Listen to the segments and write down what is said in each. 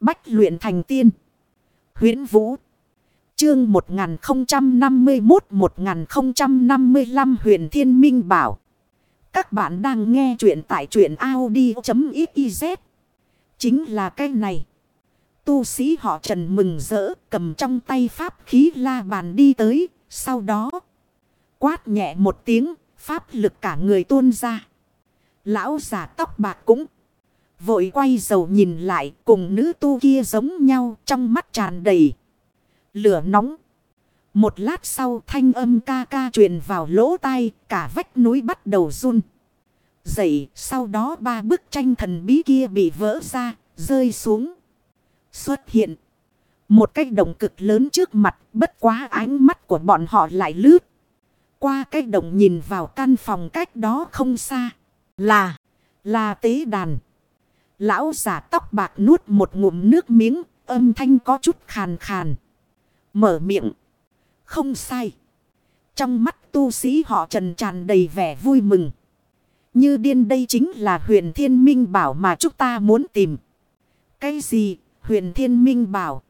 Bách luyện thành tiên. huyễn Vũ. Chương 1051-1055 huyền Thiên Minh Bảo. Các bạn đang nghe truyện tại truyện Audi.xyz. Chính là cái này. Tu sĩ họ trần mừng rỡ, cầm trong tay pháp khí la bàn đi tới. Sau đó, quát nhẹ một tiếng, pháp lực cả người tuôn ra. Lão giả tóc bạc cũng vội quay dầu nhìn lại, cùng nữ tu kia giống nhau, trong mắt tràn đầy. Lửa nóng. Một lát sau, thanh âm ca ca truyền vào lỗ tai, cả vách núi bắt đầu run. Dậy, sau đó ba bức tranh thần bí kia bị vỡ ra, rơi xuống. Xuất hiện. Một cái động cực lớn trước mặt, bất quá ánh mắt của bọn họ lại lướt. Qua cái động nhìn vào căn phòng cách đó không xa. Là. Là tế đàn. Lão giả tóc bạc nuốt một ngụm nước miếng. Âm thanh có chút khàn khàn. Mở miệng. Không sai. Trong mắt tu sĩ họ trần tràn đầy vẻ vui mừng. Như điên đây chính là huyền thiên minh bảo mà chúng ta muốn tìm. Cái gì huyền thiên minh bảo.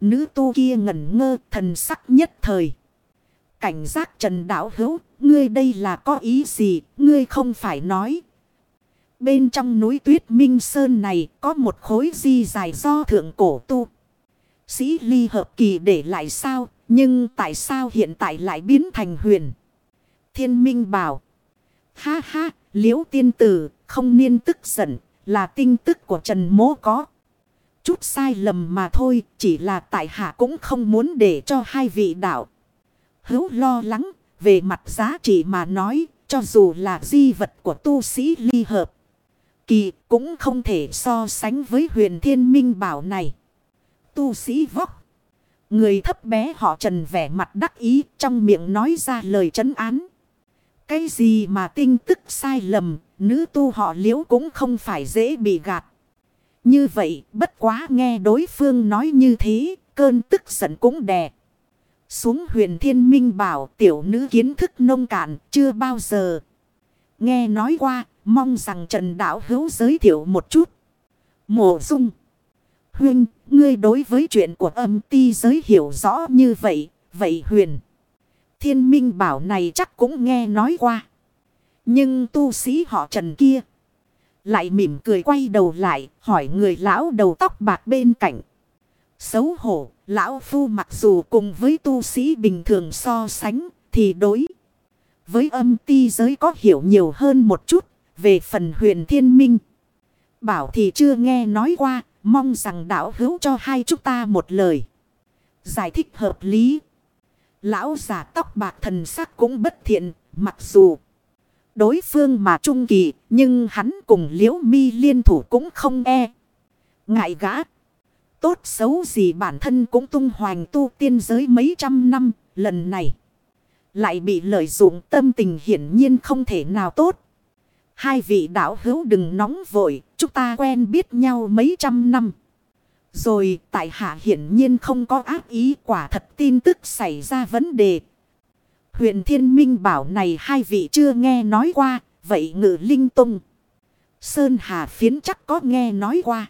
Nữ tu kia ngẩn ngơ, thần sắc nhất thời. Cảnh giác trần đảo hữu. Ngươi đây là có ý gì. Ngươi không phải nói. Bên trong núi tuyết minh sơn này có một khối di dài do thượng cổ tu. Sĩ ly hợp kỳ để lại sao. Nhưng tại sao hiện tại lại biến thành huyền. Thiên minh bảo. Ha ha. Liễu tiên tử, không niên tức giận. Là tinh tức của Trần Mố có. Chút sai lầm mà thôi. Chỉ là tại hạ cũng không muốn để cho hai vị đạo. Hữu lo lắng. Về mặt giá trị mà nói. Cho dù là di vật của tu sĩ ly hợp. Kỳ cũng không thể so sánh với huyền thiên minh bảo này. Tu sĩ vóc. Người thấp bé họ trần vẻ mặt đắc ý trong miệng nói ra lời trấn án. Cái gì mà tin tức sai lầm, nữ tu họ liễu cũng không phải dễ bị gạt. Như vậy, bất quá nghe đối phương nói như thế, cơn tức giận cũng đè. Xuống huyền thiên minh bảo tiểu nữ kiến thức nông cạn, chưa bao giờ. Nghe nói qua, mong rằng Trần Đạo Hữu giới thiệu một chút. Mộ dung. Huynh, ngươi đối với chuyện của âm ti giới hiểu rõ như vậy, vậy huyền. Thiên minh bảo này chắc cũng nghe nói qua. Nhưng tu sĩ họ trần kia. Lại mỉm cười quay đầu lại, hỏi người lão đầu tóc bạc bên cạnh. Xấu hổ, lão phu mặc dù cùng với tu sĩ bình thường so sánh, thì đối. Với âm ti giới có hiểu nhiều hơn một chút, về phần huyền thiên minh. Bảo thì chưa nghe nói qua, Mong rằng đạo hữu cho hai chúng ta một lời. Giải thích hợp lý. Lão giả tóc bạc thần sắc cũng bất thiện. Mặc dù đối phương mà trung kỳ. Nhưng hắn cùng liễu mi liên thủ cũng không e. Ngại gã. Tốt xấu gì bản thân cũng tung hoành tu tiên giới mấy trăm năm. Lần này. Lại bị lợi dụng tâm tình hiển nhiên không thể nào tốt. Hai vị đạo hữu đừng nóng vội, chúng ta quen biết nhau mấy trăm năm. Rồi tại hạ hiển nhiên không có ác ý quả thật tin tức xảy ra vấn đề. Huyện Thiên Minh bảo này hai vị chưa nghe nói qua, vậy ngự linh tung. Sơn Hà phiến chắc có nghe nói qua.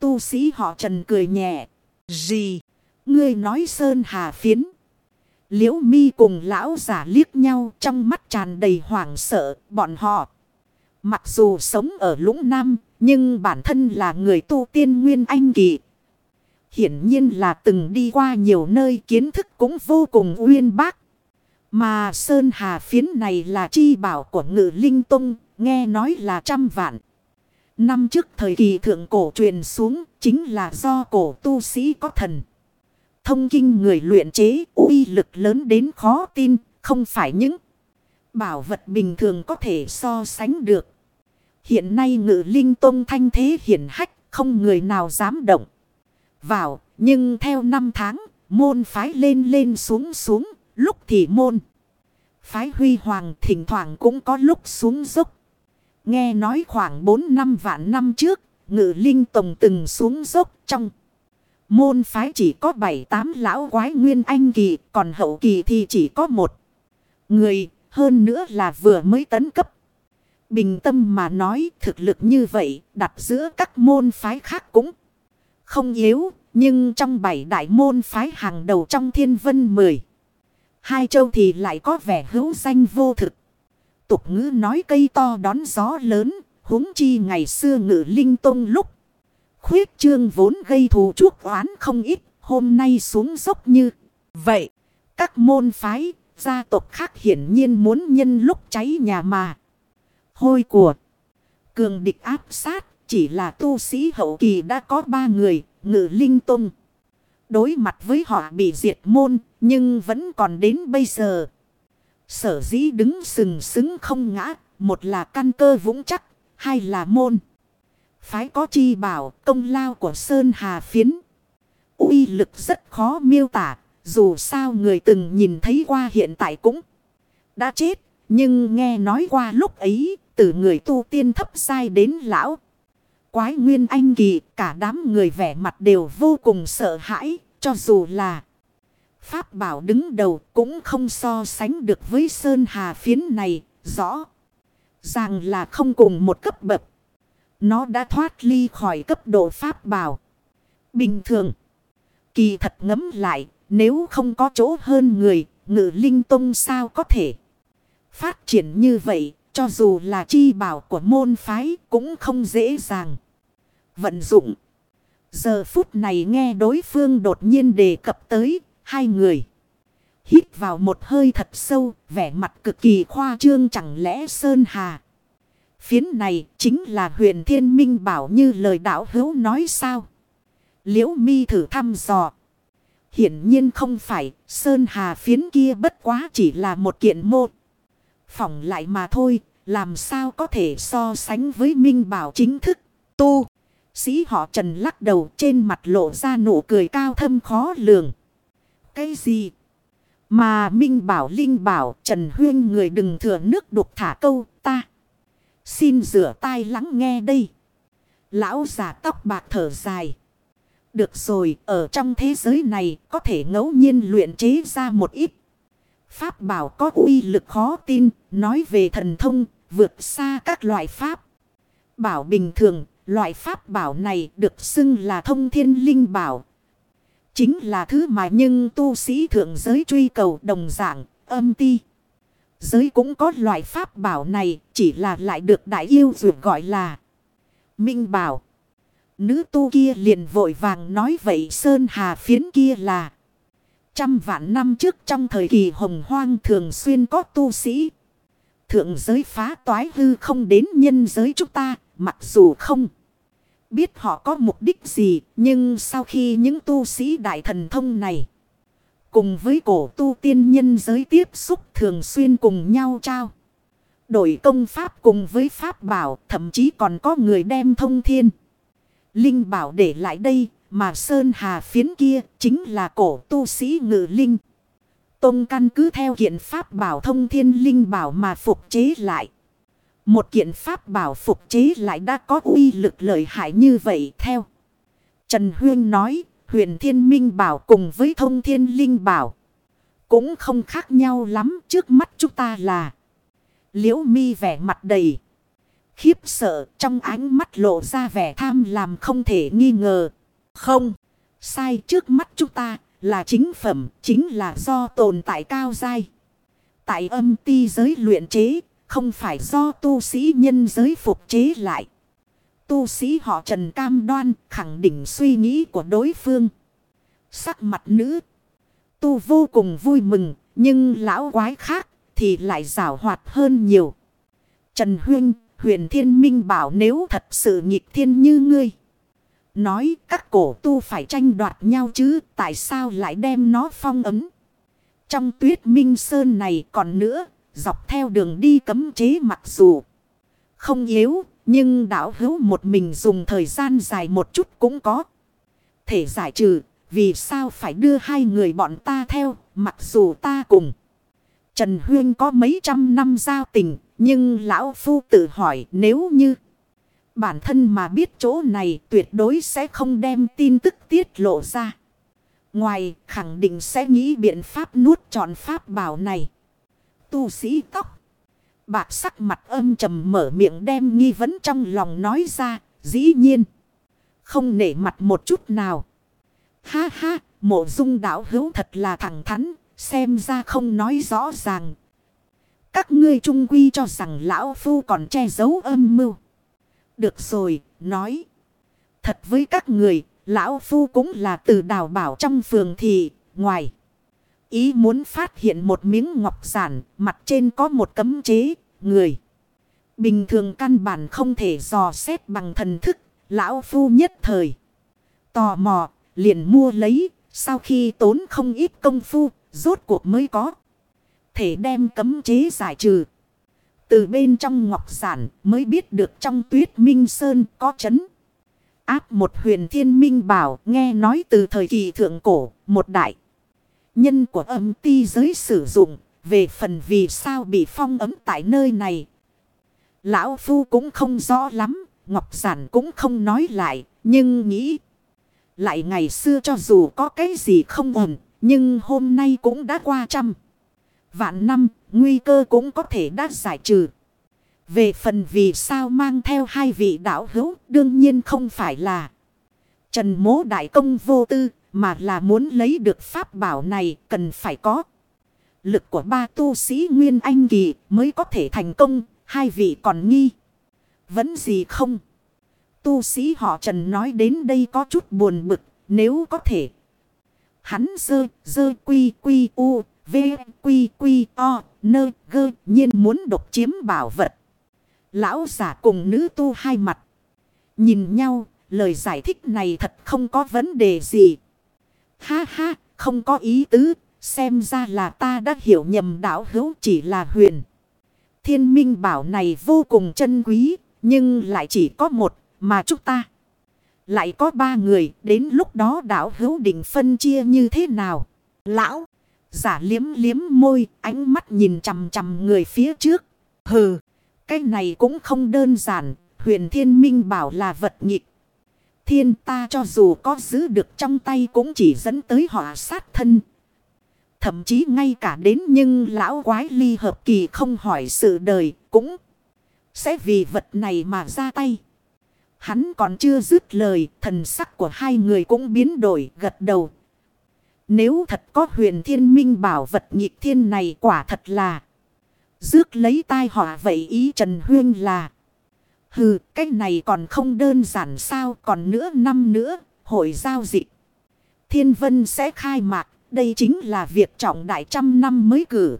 Tu sĩ họ trần cười nhẹ. Gì? Ngươi nói Sơn Hà phiến. Liễu mi cùng lão giả liếc nhau trong mắt tràn đầy hoảng sợ bọn họ. Mặc dù sống ở lũng nam, nhưng bản thân là người tu tiên nguyên anh kỳ. Hiển nhiên là từng đi qua nhiều nơi kiến thức cũng vô cùng uyên bác. Mà Sơn Hà phiến này là chi bảo của ngự linh tông, nghe nói là trăm vạn. Năm trước thời kỳ thượng cổ truyền xuống, chính là do cổ tu sĩ có thần. Thông kinh người luyện chế uy lực lớn đến khó tin, không phải những bảo vật bình thường có thể so sánh được. Hiện nay ngự linh tôn thanh thế hiển hách, không người nào dám động. Vào, nhưng theo năm tháng, môn phái lên lên xuống xuống, lúc thì môn. Phái huy hoàng thỉnh thoảng cũng có lúc xuống dốc. Nghe nói khoảng 4 năm vạn năm trước, ngự linh tông từng xuống dốc trong. Môn phái chỉ có 7-8 lão quái nguyên anh kỳ, còn hậu kỳ thì chỉ có một người, hơn nữa là vừa mới tấn cấp. Bình tâm mà nói thực lực như vậy đặt giữa các môn phái khác cũng Không yếu, nhưng trong bảy đại môn phái hàng đầu trong thiên vân mười. Hai châu thì lại có vẻ hữu danh vô thực. Tục ngữ nói cây to đón gió lớn, huống chi ngày xưa ngự linh tông lúc. Khuyết trương vốn gây thù chuốc oán không ít, hôm nay xuống dốc như vậy. Các môn phái, gia tộc khác hiển nhiên muốn nhân lúc cháy nhà mà. Hôi của cường địch áp sát, chỉ là tu sĩ hậu kỳ đã có ba người, ngự linh tung. Đối mặt với họ bị diệt môn, nhưng vẫn còn đến bây giờ. Sở dĩ đứng sừng sững không ngã, một là căn cơ vững chắc, hai là môn. Phái có chi bảo công lao của Sơn Hà Phiến. uy lực rất khó miêu tả, dù sao người từng nhìn thấy qua hiện tại cũng đã chết. Nhưng nghe nói qua lúc ấy, từ người tu tiên thấp sai đến lão. Quái nguyên anh kỳ, cả đám người vẻ mặt đều vô cùng sợ hãi, cho dù là Pháp bảo đứng đầu cũng không so sánh được với Sơn Hà phiến này, rõ. Ràng là không cùng một cấp bậc. Nó đã thoát ly khỏi cấp độ Pháp bảo. Bình thường. Kỳ thật ngấm lại, nếu không có chỗ hơn người, ngự linh tông sao có thể. Phát triển như vậy, cho dù là chi bảo của môn phái cũng không dễ dàng. Vận dụng. Giờ phút này nghe đối phương đột nhiên đề cập tới hai người. Hít vào một hơi thật sâu, vẻ mặt cực kỳ khoa trương chẳng lẽ Sơn Hà. Phiến này chính là huyền thiên minh bảo như lời đạo hữu nói sao. Liễu mi thử thăm dò. Hiển nhiên không phải, Sơn Hà phiến kia bất quá chỉ là một kiện mô. Phỏng lại mà thôi, làm sao có thể so sánh với minh bảo chính thức, tu. Sĩ họ trần lắc đầu trên mặt lộ ra nụ cười cao thâm khó lường. Cái gì? Mà Minh bảo Linh bảo Trần Huyên người đừng thừa nước đục thả câu ta. Xin rửa tai lắng nghe đây. Lão già tóc bạc thở dài. Được rồi, ở trong thế giới này có thể ngẫu nhiên luyện chế ra một ít. Pháp bảo có uy lực khó tin, nói về thần thông, vượt xa các loại pháp. Bảo bình thường, loại pháp bảo này được xưng là thông thiên linh bảo. Chính là thứ mà nhưng tu sĩ thượng giới truy cầu đồng dạng, âm ti. Giới cũng có loại pháp bảo này, chỉ là lại được đại yêu dược gọi là Minh bảo. Nữ tu kia liền vội vàng nói vậy Sơn Hà phiến kia là Trăm vạn năm trước trong thời kỳ hồng hoang thường xuyên có tu sĩ. Thượng giới phá toái hư không đến nhân giới chúng ta Mặc dù không biết họ có mục đích gì Nhưng sau khi những tu sĩ đại thần thông này Cùng với cổ tu tiên nhân giới tiếp xúc thường xuyên cùng nhau trao Đổi công pháp cùng với pháp bảo Thậm chí còn có người đem thông thiên Linh bảo để lại đây, mà Sơn Hà phiến kia chính là cổ tu sĩ ngự linh. Tông căn cứ theo kiện pháp bảo thông thiên linh bảo mà phục chế lại. Một kiện pháp bảo phục chế lại đã có uy lực lợi hại như vậy theo. Trần Huyên nói, huyền thiên minh bảo cùng với thông thiên linh bảo. Cũng không khác nhau lắm trước mắt chúng ta là. Liễu mi vẻ mặt đầy khiếp sợ trong ánh mắt lộ ra vẻ tham làm không thể nghi ngờ. Không, sai trước mắt chúng ta là chính phẩm, chính là do tồn tại cao dai. Tại âm ti giới luyện chế, không phải do tu sĩ nhân giới phục chế lại. Tu sĩ họ Trần Cam Đoan khẳng định suy nghĩ của đối phương. Sắc mặt nữ. Tu vô cùng vui mừng, nhưng lão quái khác thì lại rào hoạt hơn nhiều. Trần Huyên huyền thiên minh bảo nếu thật sự nghịch thiên như ngươi. Nói các cổ tu phải tranh đoạt nhau chứ, tại sao lại đem nó phong ấm. Trong tuyết minh sơn này còn nữa, dọc theo đường đi cấm chế mặc dù không yếu, nhưng đảo hữu một mình dùng thời gian dài một chút cũng có. Thể giải trừ vì sao phải đưa hai người bọn ta theo, mặc dù ta cùng. Trần Huyên có mấy trăm năm giao tình, nhưng lão phu tự hỏi nếu như bản thân mà biết chỗ này tuyệt đối sẽ không đem tin tức tiết lộ ra. Ngoài khẳng định sẽ nghĩ biện pháp nuốt trọn pháp bảo này. Tu sĩ tóc. Bạc sắc mặt âm trầm mở miệng đem nghi vấn trong lòng nói ra. Dĩ nhiên. Không nể mặt một chút nào. Ha ha, mộ dung đảo hữu thật là thẳng thắn, xem ra không nói rõ ràng. Các ngươi trung quy cho rằng lão phu còn che giấu âm mưu. Được rồi, nói. Thật với các người, lão phu cũng là từ đào bảo trong phường thị, ngoài. Ý muốn phát hiện một miếng ngọc giản, mặt trên có một cấm chế, người. Bình thường căn bản không thể dò xét bằng thần thức, lão phu nhất thời. Tò mò, liền mua lấy, sau khi tốn không ít công phu, rốt cuộc mới có. Thể đem cấm chế giải trừ. Từ bên trong ngọc giản mới biết được trong tuyết minh sơn có chấn. Áp một huyền thiên minh bảo nghe nói từ thời kỳ thượng cổ, một đại. Nhân của âm ti giới sử dụng, về phần vì sao bị phong ấm tại nơi này. Lão Phu cũng không rõ lắm, Ngọc Giản cũng không nói lại, nhưng nghĩ. Lại ngày xưa cho dù có cái gì không ổn, nhưng hôm nay cũng đã qua trăm. Vạn năm, nguy cơ cũng có thể đã giải trừ. Về phần vì sao mang theo hai vị đạo hữu, đương nhiên không phải là Trần mố đại công vô tư, mà là muốn lấy được pháp bảo này cần phải có. Lực của ba tu sĩ Nguyên Anh Kỳ mới có thể thành công, hai vị còn nghi. Vẫn gì không? Tu sĩ họ Trần nói đến đây có chút buồn bực, nếu có thể. Hắn dơ, dơ quy quy u, v quy quy o, nơ gơ nhiên muốn độc chiếm bảo vật. Lão giả cùng nữ tu hai mặt. Nhìn nhau, lời giải thích này thật không có vấn đề gì. Ha ha, không có ý tứ, xem ra là ta đã hiểu nhầm đạo hữu chỉ là huyền. Thiên minh bảo này vô cùng chân quý, nhưng lại chỉ có một, mà chúng ta. Lại có ba người, đến lúc đó đạo hữu định phân chia như thế nào? Lão, giả liếm liếm môi, ánh mắt nhìn chằm chằm người phía trước. Hừ, cái này cũng không đơn giản, huyền thiên minh bảo là vật nghịch. Thiên ta cho dù có giữ được trong tay cũng chỉ dẫn tới họa sát thân. Thậm chí ngay cả đến nhưng lão quái ly hợp kỳ không hỏi sự đời cũng sẽ vì vật này mà ra tay. Hắn còn chưa dứt lời, thần sắc của hai người cũng biến đổi gật đầu. Nếu thật có huyền thiên minh bảo vật nhịp thiên này quả thật là dước lấy tai họa vậy ý Trần Huyên là Hừ, cái này còn không đơn giản sao, còn nữa năm nữa, hội giao dịch. Thiên Vân sẽ khai mạc, đây chính là việc trọng đại trăm năm mới cử.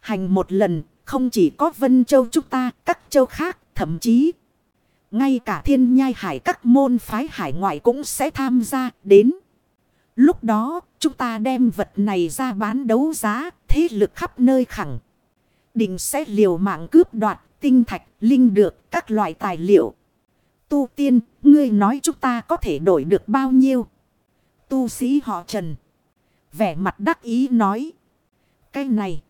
Hành một lần, không chỉ có Vân Châu chúng ta, các châu khác, thậm chí. Ngay cả thiên nhai hải các môn phái hải ngoại cũng sẽ tham gia đến. Lúc đó, chúng ta đem vật này ra bán đấu giá, thế lực khắp nơi khẳng. Định sẽ liều mạng cướp đoạt tinh thạch, linh được, các loại tài liệu. Tu tiên, ngươi nói chúng ta có thể đổi được bao nhiêu? Tu sĩ họ Trần. Vẻ mặt đắc ý nói. Cái này.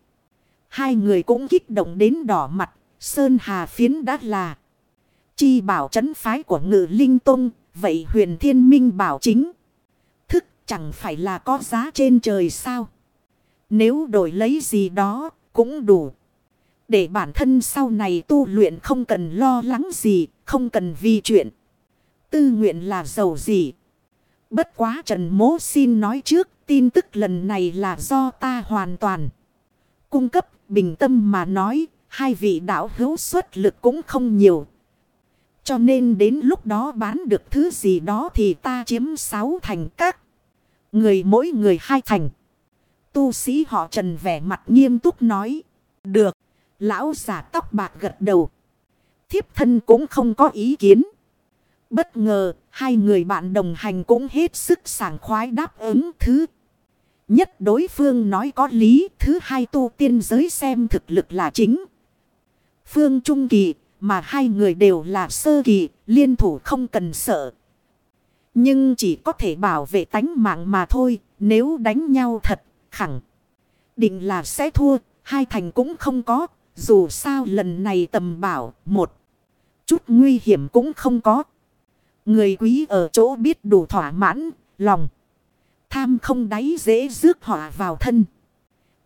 Hai người cũng kích động đến đỏ mặt. Sơn Hà Phiến đã là. Chi bảo trấn phái của ngự linh tông. Vậy huyền thiên minh bảo chính. Chẳng phải là có giá trên trời sao. Nếu đổi lấy gì đó cũng đủ. Để bản thân sau này tu luyện không cần lo lắng gì, không cần vi chuyện. Tư nguyện là giàu gì. Bất quá Trần Mố xin nói trước, tin tức lần này là do ta hoàn toàn. Cung cấp, bình tâm mà nói, hai vị đạo hữu xuất lực cũng không nhiều. Cho nên đến lúc đó bán được thứ gì đó thì ta chiếm sáu thành các. Người mỗi người hai thành. Tu sĩ họ Trần vẻ mặt nghiêm túc nói. Được. Lão giả tóc bạc gật đầu. Thiếp thân cũng không có ý kiến. Bất ngờ, hai người bạn đồng hành cũng hết sức sảng khoái đáp ứng thứ. Nhất đối phương nói có lý, thứ hai tu tiên giới xem thực lực là chính. Phương Trung Kỳ, mà hai người đều là sơ kỳ, liên thủ không cần sợ. Nhưng chỉ có thể bảo vệ tánh mạng mà thôi, nếu đánh nhau thật, khẳng. Định là sẽ thua, hai thành cũng không có, dù sao lần này tầm bảo một chút nguy hiểm cũng không có. Người quý ở chỗ biết đủ thỏa mãn, lòng. Tham không đáy dễ rước họa vào thân.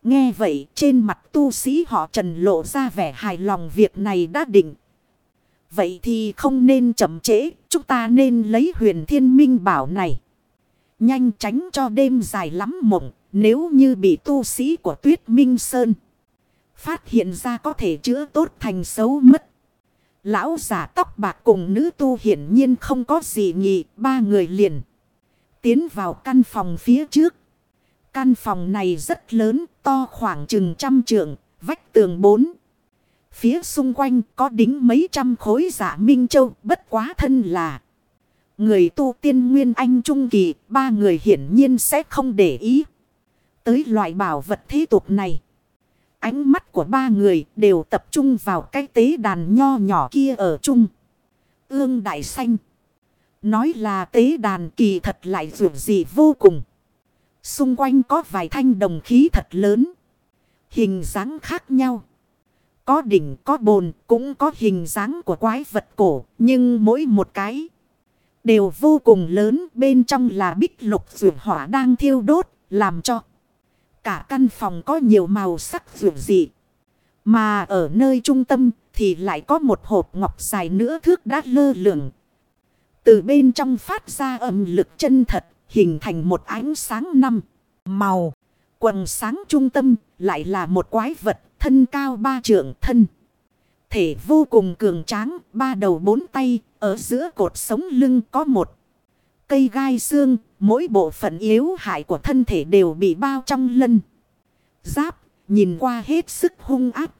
Nghe vậy trên mặt tu sĩ họ trần lộ ra vẻ hài lòng việc này đã định. Vậy thì không nên chậm trễ, chúng ta nên lấy huyền thiên minh bảo này. Nhanh tránh cho đêm dài lắm mộng, nếu như bị tu sĩ của tuyết minh sơn. Phát hiện ra có thể chữa tốt thành xấu mất. Lão giả tóc bạc cùng nữ tu hiển nhiên không có gì nhị, ba người liền. Tiến vào căn phòng phía trước. Căn phòng này rất lớn, to khoảng chừng trăm trượng, vách tường bốn. Phía xung quanh có đính mấy trăm khối giả minh châu, bất quá thân là. Người tu tiên nguyên anh trung kỳ, ba người hiển nhiên sẽ không để ý. Tới loại bảo vật thế tục này. Ánh mắt của ba người đều tập trung vào cái tế đàn nho nhỏ kia ở chung. Ương đại xanh. Nói là tế đàn kỳ thật lại dù gì vô cùng. Xung quanh có vài thanh đồng khí thật lớn. Hình dáng khác nhau. Có đỉnh có bồn cũng có hình dáng của quái vật cổ. Nhưng mỗi một cái đều vô cùng lớn. Bên trong là bích lục rượu hỏa đang thiêu đốt làm cho. Cả căn phòng có nhiều màu sắc rượu dị. Mà ở nơi trung tâm thì lại có một hộp ngọc dài nữa thước đát lơ lửng. Từ bên trong phát ra âm lực chân thật, hình thành một ánh sáng năm màu. Quần sáng trung tâm lại là một quái vật thân cao ba trượng thân. Thể vô cùng cường tráng, ba đầu bốn tay, ở giữa cột sống lưng có một cây gai xương, mỗi bộ phận yếu hại của thân thể đều bị bao trong lân. Giáp, nhìn qua hết sức hung áp.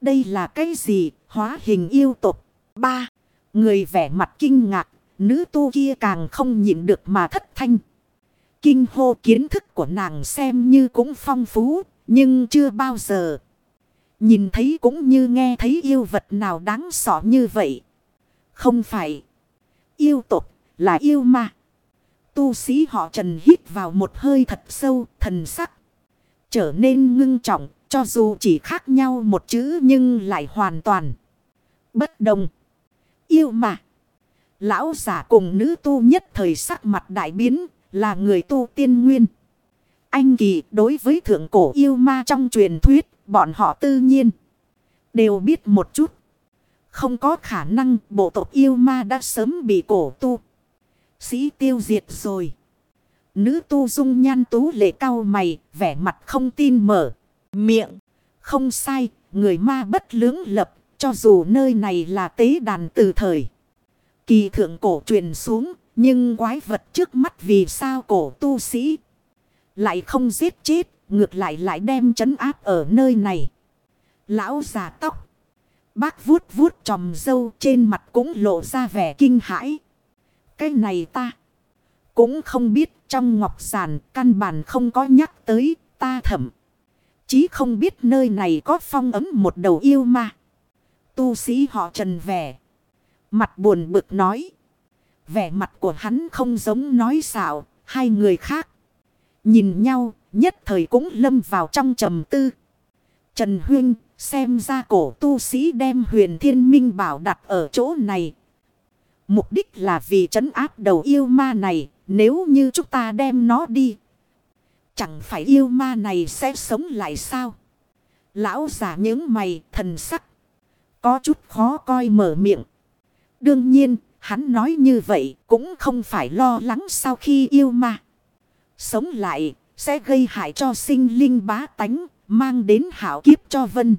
Đây là cái gì? Hóa hình yêu tục. ba Người vẻ mặt kinh ngạc, nữ tu kia càng không nhịn được mà thất thanh. Kinh hô kiến thức của nàng xem như cũng phong phú, nhưng chưa bao giờ. Nhìn thấy cũng như nghe thấy yêu vật nào đáng sợ như vậy. Không phải. Yêu tục là yêu ma. Tu sĩ họ trần hít vào một hơi thật sâu, thần sắc. Trở nên ngưng trọng, cho dù chỉ khác nhau một chữ nhưng lại hoàn toàn. Bất đồng. Yêu mà. Lão giả cùng nữ tu nhất thời sắc mặt đại biến, là người tu tiên nguyên. Anh kỳ đối với thượng cổ yêu ma trong truyền thuyết, bọn họ tự nhiên. Đều biết một chút. Không có khả năng bộ tộc yêu ma đã sớm bị cổ tu. Sĩ tiêu diệt rồi. Nữ tu dung nhan tú lệ cao mày, vẻ mặt không tin mở. Miệng. Không sai, người ma bất lưỡng lập, cho dù nơi này là tế đàn từ thời. Kỳ thượng cổ truyền xuống, nhưng quái vật trước mắt vì sao cổ tu sĩ lại không giết chết, ngược lại lại đem chấn áp ở nơi này. Lão già tóc. Bác vuốt vuốt tròm dâu trên mặt cũng lộ ra vẻ kinh hãi. Cái này ta cũng không biết trong ngọc giản căn bản không có nhắc tới ta thẩm. Chí không biết nơi này có phong ấm một đầu yêu ma. Tu sĩ họ trần vẻ. Mặt buồn bực nói. Vẻ mặt của hắn không giống nói xạo, hai người khác. Nhìn nhau, nhất thời cũng lâm vào trong trầm tư. Trần Huyên, xem ra cổ tu sĩ đem huyền thiên minh bảo đặt ở chỗ này. Mục đích là vì trấn áp đầu yêu ma này, nếu như chúng ta đem nó đi. Chẳng phải yêu ma này sẽ sống lại sao? Lão giả những mày, thần sắc. Có chút khó coi mở miệng. Đương nhiên, hắn nói như vậy cũng không phải lo lắng sau khi yêu ma. Sống lại, sẽ gây hại cho sinh linh bá tánh, mang đến hảo kiếp cho vân.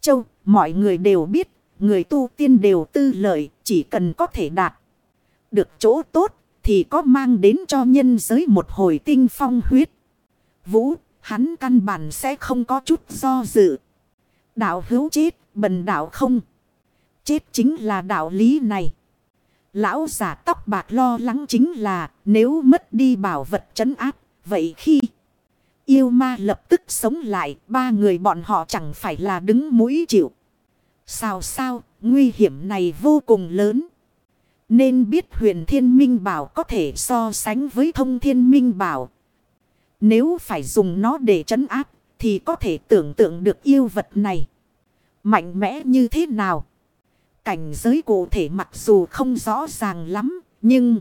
Châu, mọi người đều biết, người tu tiên đều tư lợi, chỉ cần có thể đạt. Được chỗ tốt, thì có mang đến cho nhân giới một hồi tinh phong huyết. Vũ, hắn căn bản sẽ không có chút do dự. Đạo hữu chết, bần đạo không. Chết chính là đạo lý này. Lão giả tóc bạc lo lắng chính là nếu mất đi bảo vật trấn áp. Vậy khi yêu ma lập tức sống lại ba người bọn họ chẳng phải là đứng mũi chịu. Sao sao nguy hiểm này vô cùng lớn. Nên biết huyền thiên minh bảo có thể so sánh với thông thiên minh bảo. Nếu phải dùng nó để trấn áp thì có thể tưởng tượng được yêu vật này. Mạnh mẽ như thế nào? Cảnh giới cụ thể mặc dù không rõ ràng lắm, nhưng...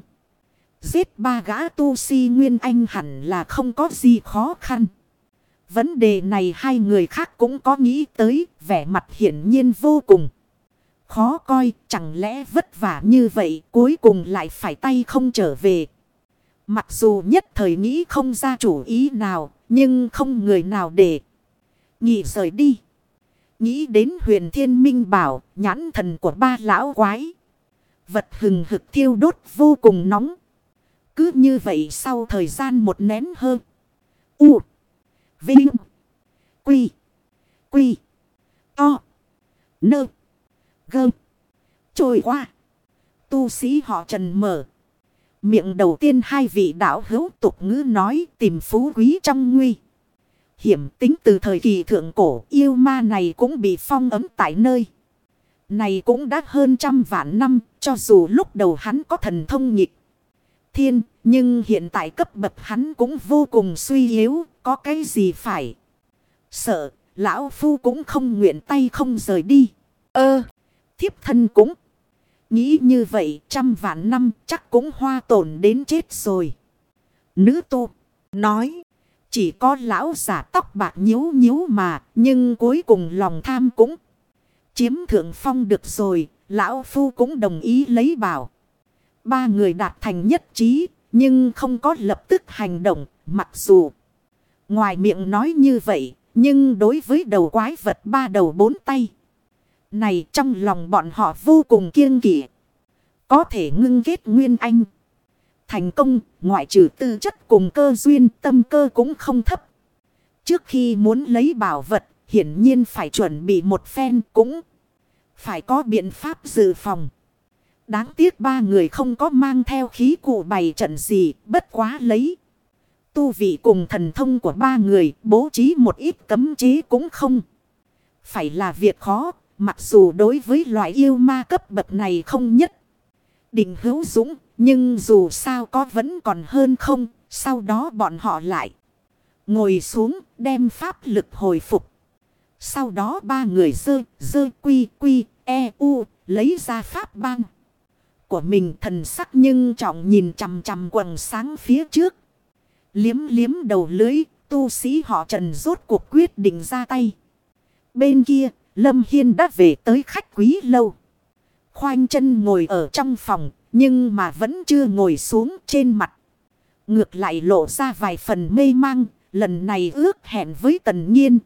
Giết ba gã tu si nguyên anh hẳn là không có gì khó khăn. Vấn đề này hai người khác cũng có nghĩ tới, vẻ mặt hiển nhiên vô cùng. Khó coi chẳng lẽ vất vả như vậy cuối cùng lại phải tay không trở về. Mặc dù nhất thời nghĩ không ra chủ ý nào nhưng không người nào để nhị rời đi. Nghĩ đến huyền thiên minh bảo nhãn thần của ba lão quái. Vật hừng hực thiêu đốt vô cùng nóng. Cứ như vậy sau thời gian một nén hơn. U. Vinh. Quy. Quy. To. Nơ. Gơ. Trôi qua. Tu sĩ họ trần mở. Miệng đầu tiên hai vị đạo hữu tục ngữ nói tìm phú quý trong nguy. Hiểm tính từ thời kỳ thượng cổ, yêu ma này cũng bị phong ấm tại nơi. Này cũng đã hơn trăm vạn năm, cho dù lúc đầu hắn có thần thông nhịp. Thiên, nhưng hiện tại cấp bậc hắn cũng vô cùng suy yếu, có cái gì phải. Sợ, lão phu cũng không nguyện tay không rời đi. Ơ, thiếp thân cũng. Nghĩ như vậy, trăm vạn năm chắc cũng hoa tổn đến chết rồi. Nữ tu nói. Chỉ có lão giả tóc bạc nhíu nhíu mà. Nhưng cuối cùng lòng tham cũng chiếm thượng phong được rồi. Lão phu cũng đồng ý lấy bảo. Ba người đạt thành nhất trí. Nhưng không có lập tức hành động. Mặc dù ngoài miệng nói như vậy. Nhưng đối với đầu quái vật ba đầu bốn tay. Này trong lòng bọn họ vô cùng kiêng kỵ. Có thể ngưng kết nguyên anh. Thành công, ngoại trừ tư chất cùng cơ duyên, tâm cơ cũng không thấp. Trước khi muốn lấy bảo vật, hiển nhiên phải chuẩn bị một phen cũng phải có biện pháp dự phòng. Đáng tiếc ba người không có mang theo khí cụ bày trận gì, bất quá lấy. Tu vị cùng thần thông của ba người bố trí một ít cấm chế cũng không. Phải là việc khó, Mặc dù đối với loại yêu ma cấp bậc này không nhất định hữu dũng, nhưng dù sao có vẫn còn hơn không, sau đó bọn họ lại ngồi xuống đem pháp lực hồi phục. Sau đó ba người dơ, dơ quy quy, e u, lấy ra pháp băng của mình thần sắc nhưng trọng nhìn chằm chằm quần sáng phía trước. Liếm liếm đầu lưới, tu sĩ họ trần rốt cuộc quyết định ra tay. Bên kia, Lâm Hiên đã về tới khách quý lâu. Khoanh chân ngồi ở trong phòng, nhưng mà vẫn chưa ngồi xuống trên mặt. Ngược lại lộ ra vài phần mê mang, lần này ước hẹn với tần nhiên.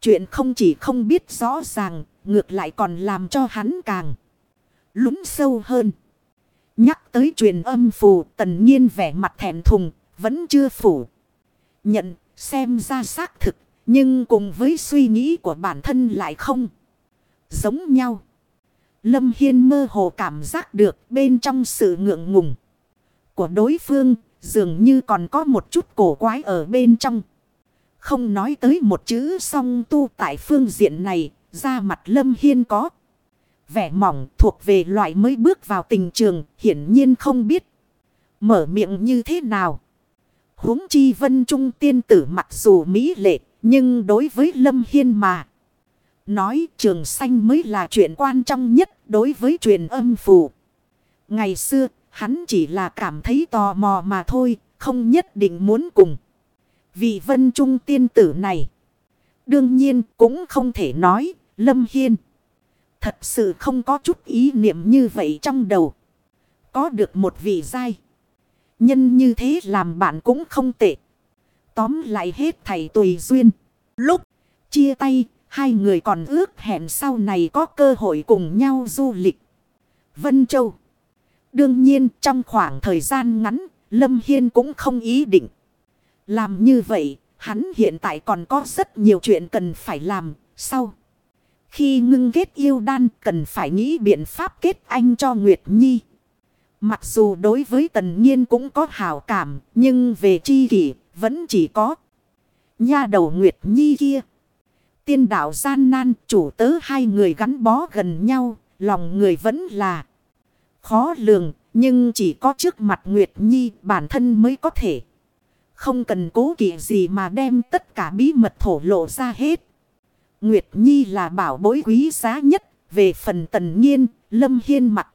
Chuyện không chỉ không biết rõ ràng, ngược lại còn làm cho hắn càng lún sâu hơn. Nhắc tới truyền âm phù, tần nhiên vẻ mặt thẹn thùng, vẫn chưa phủ. Nhận, xem ra xác thực nhưng cùng với suy nghĩ của bản thân lại không giống nhau. Lâm Hiên mơ hồ cảm giác được bên trong sự ngượng ngùng của đối phương dường như còn có một chút cổ quái ở bên trong. Không nói tới một chữ song tu tại phương diện này, ra mặt Lâm Hiên có. Vẻ mỏng thuộc về loại mới bước vào tình trường, hiển nhiên không biết. Mở miệng như thế nào? huống chi vân trung tiên tử mặc dù mỹ lệ, nhưng đối với Lâm Hiên mà. Nói trường Xanh mới là chuyện quan trọng nhất đối với truyền âm phù. Ngày xưa hắn chỉ là cảm thấy tò mò mà thôi. Không nhất định muốn cùng. Vì vân trung tiên tử này. Đương nhiên cũng không thể nói Lâm Hiên. Thật sự không có chút ý niệm như vậy trong đầu. Có được một vị giai. Nhân như thế làm bạn cũng không tệ. Tóm lại hết thầy tùy duyên. Lúc chia tay, hai người còn ước hẹn sau này có cơ hội cùng nhau du lịch. Vân Châu. Đương nhiên trong khoảng thời gian ngắn, Lâm Hiên cũng không ý định. Làm như vậy, hắn hiện tại còn có rất nhiều chuyện cần phải làm. Sau, khi ngưng kết yêu đan cần phải nghĩ biện pháp kết anh cho Nguyệt Nhi. Mặc dù đối với tần nhiên cũng có hảo cảm, nhưng về chi kỷ vẫn chỉ có nha đầu Nguyệt Nhi kia. Tiên đạo gian nan chủ tớ hai người gắn bó gần nhau, lòng người vẫn là khó lường, nhưng chỉ có trước mặt Nguyệt Nhi bản thân mới có thể. Không cần cố kỵ gì mà đem tất cả bí mật thổ lộ ra hết. Nguyệt Nhi là bảo bối quý giá nhất, về phần tần nhiên, lâm hiên mặt.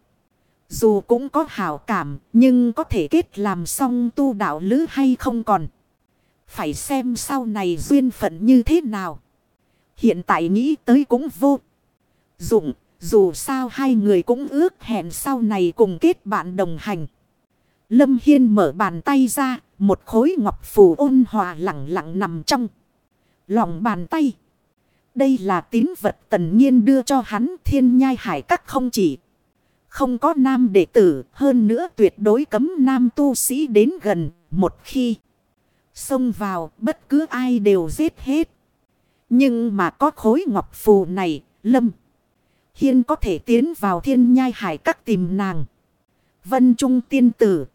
Dù cũng có hảo cảm, nhưng có thể kết làm xong tu đạo lữ hay không còn. Phải xem sau này duyên phận như thế nào. Hiện tại nghĩ tới cũng vô. Dụng, Dù sao hai người cũng ước hẹn sau này cùng kết bạn đồng hành. Lâm Hiên mở bàn tay ra, một khối ngọc phù ôn hòa lặng lặng nằm trong. Lòng bàn tay. Đây là tín vật tần nhiên đưa cho hắn thiên nhai hải các không chỉ. Không có nam đệ tử hơn nữa tuyệt đối cấm nam tu sĩ đến gần một khi. Xông vào bất cứ ai đều giết hết. Nhưng mà có khối ngọc phù này, lâm. Hiên có thể tiến vào thiên nhai hải các tìm nàng. Vân Trung tiên tử.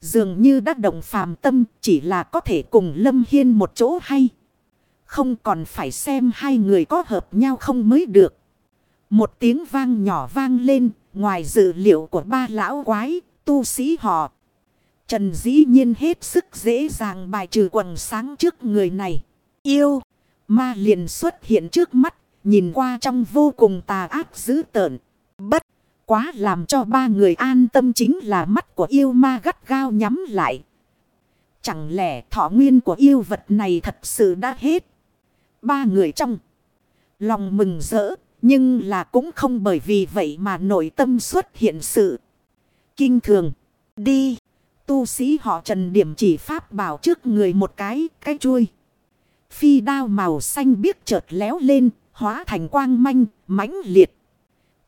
Dường như đã động phàm tâm chỉ là có thể cùng Lâm Hiên một chỗ hay. Không còn phải xem hai người có hợp nhau không mới được. Một tiếng vang nhỏ vang lên ngoài dự liệu của ba lão quái, tu sĩ họ. Trần dĩ nhiên hết sức dễ dàng bài trừ quần sáng trước người này. Yêu, ma liền xuất hiện trước mắt, nhìn qua trong vô cùng tà ác dữ tợn. Bất quá làm cho ba người an tâm chính là mắt của yêu ma gắt gao nhắm lại. Chẳng lẽ thọ nguyên của yêu vật này thật sự đã hết? Ba người trong lòng mừng rỡ, nhưng là cũng không bởi vì vậy mà nội tâm xuất hiện sự kinh thường. Đi, tu sĩ họ trần điểm chỉ pháp bảo trước người một cái, cái chuôi. Phi đao màu xanh biếc chợt léo lên, hóa thành quang manh, mãnh liệt.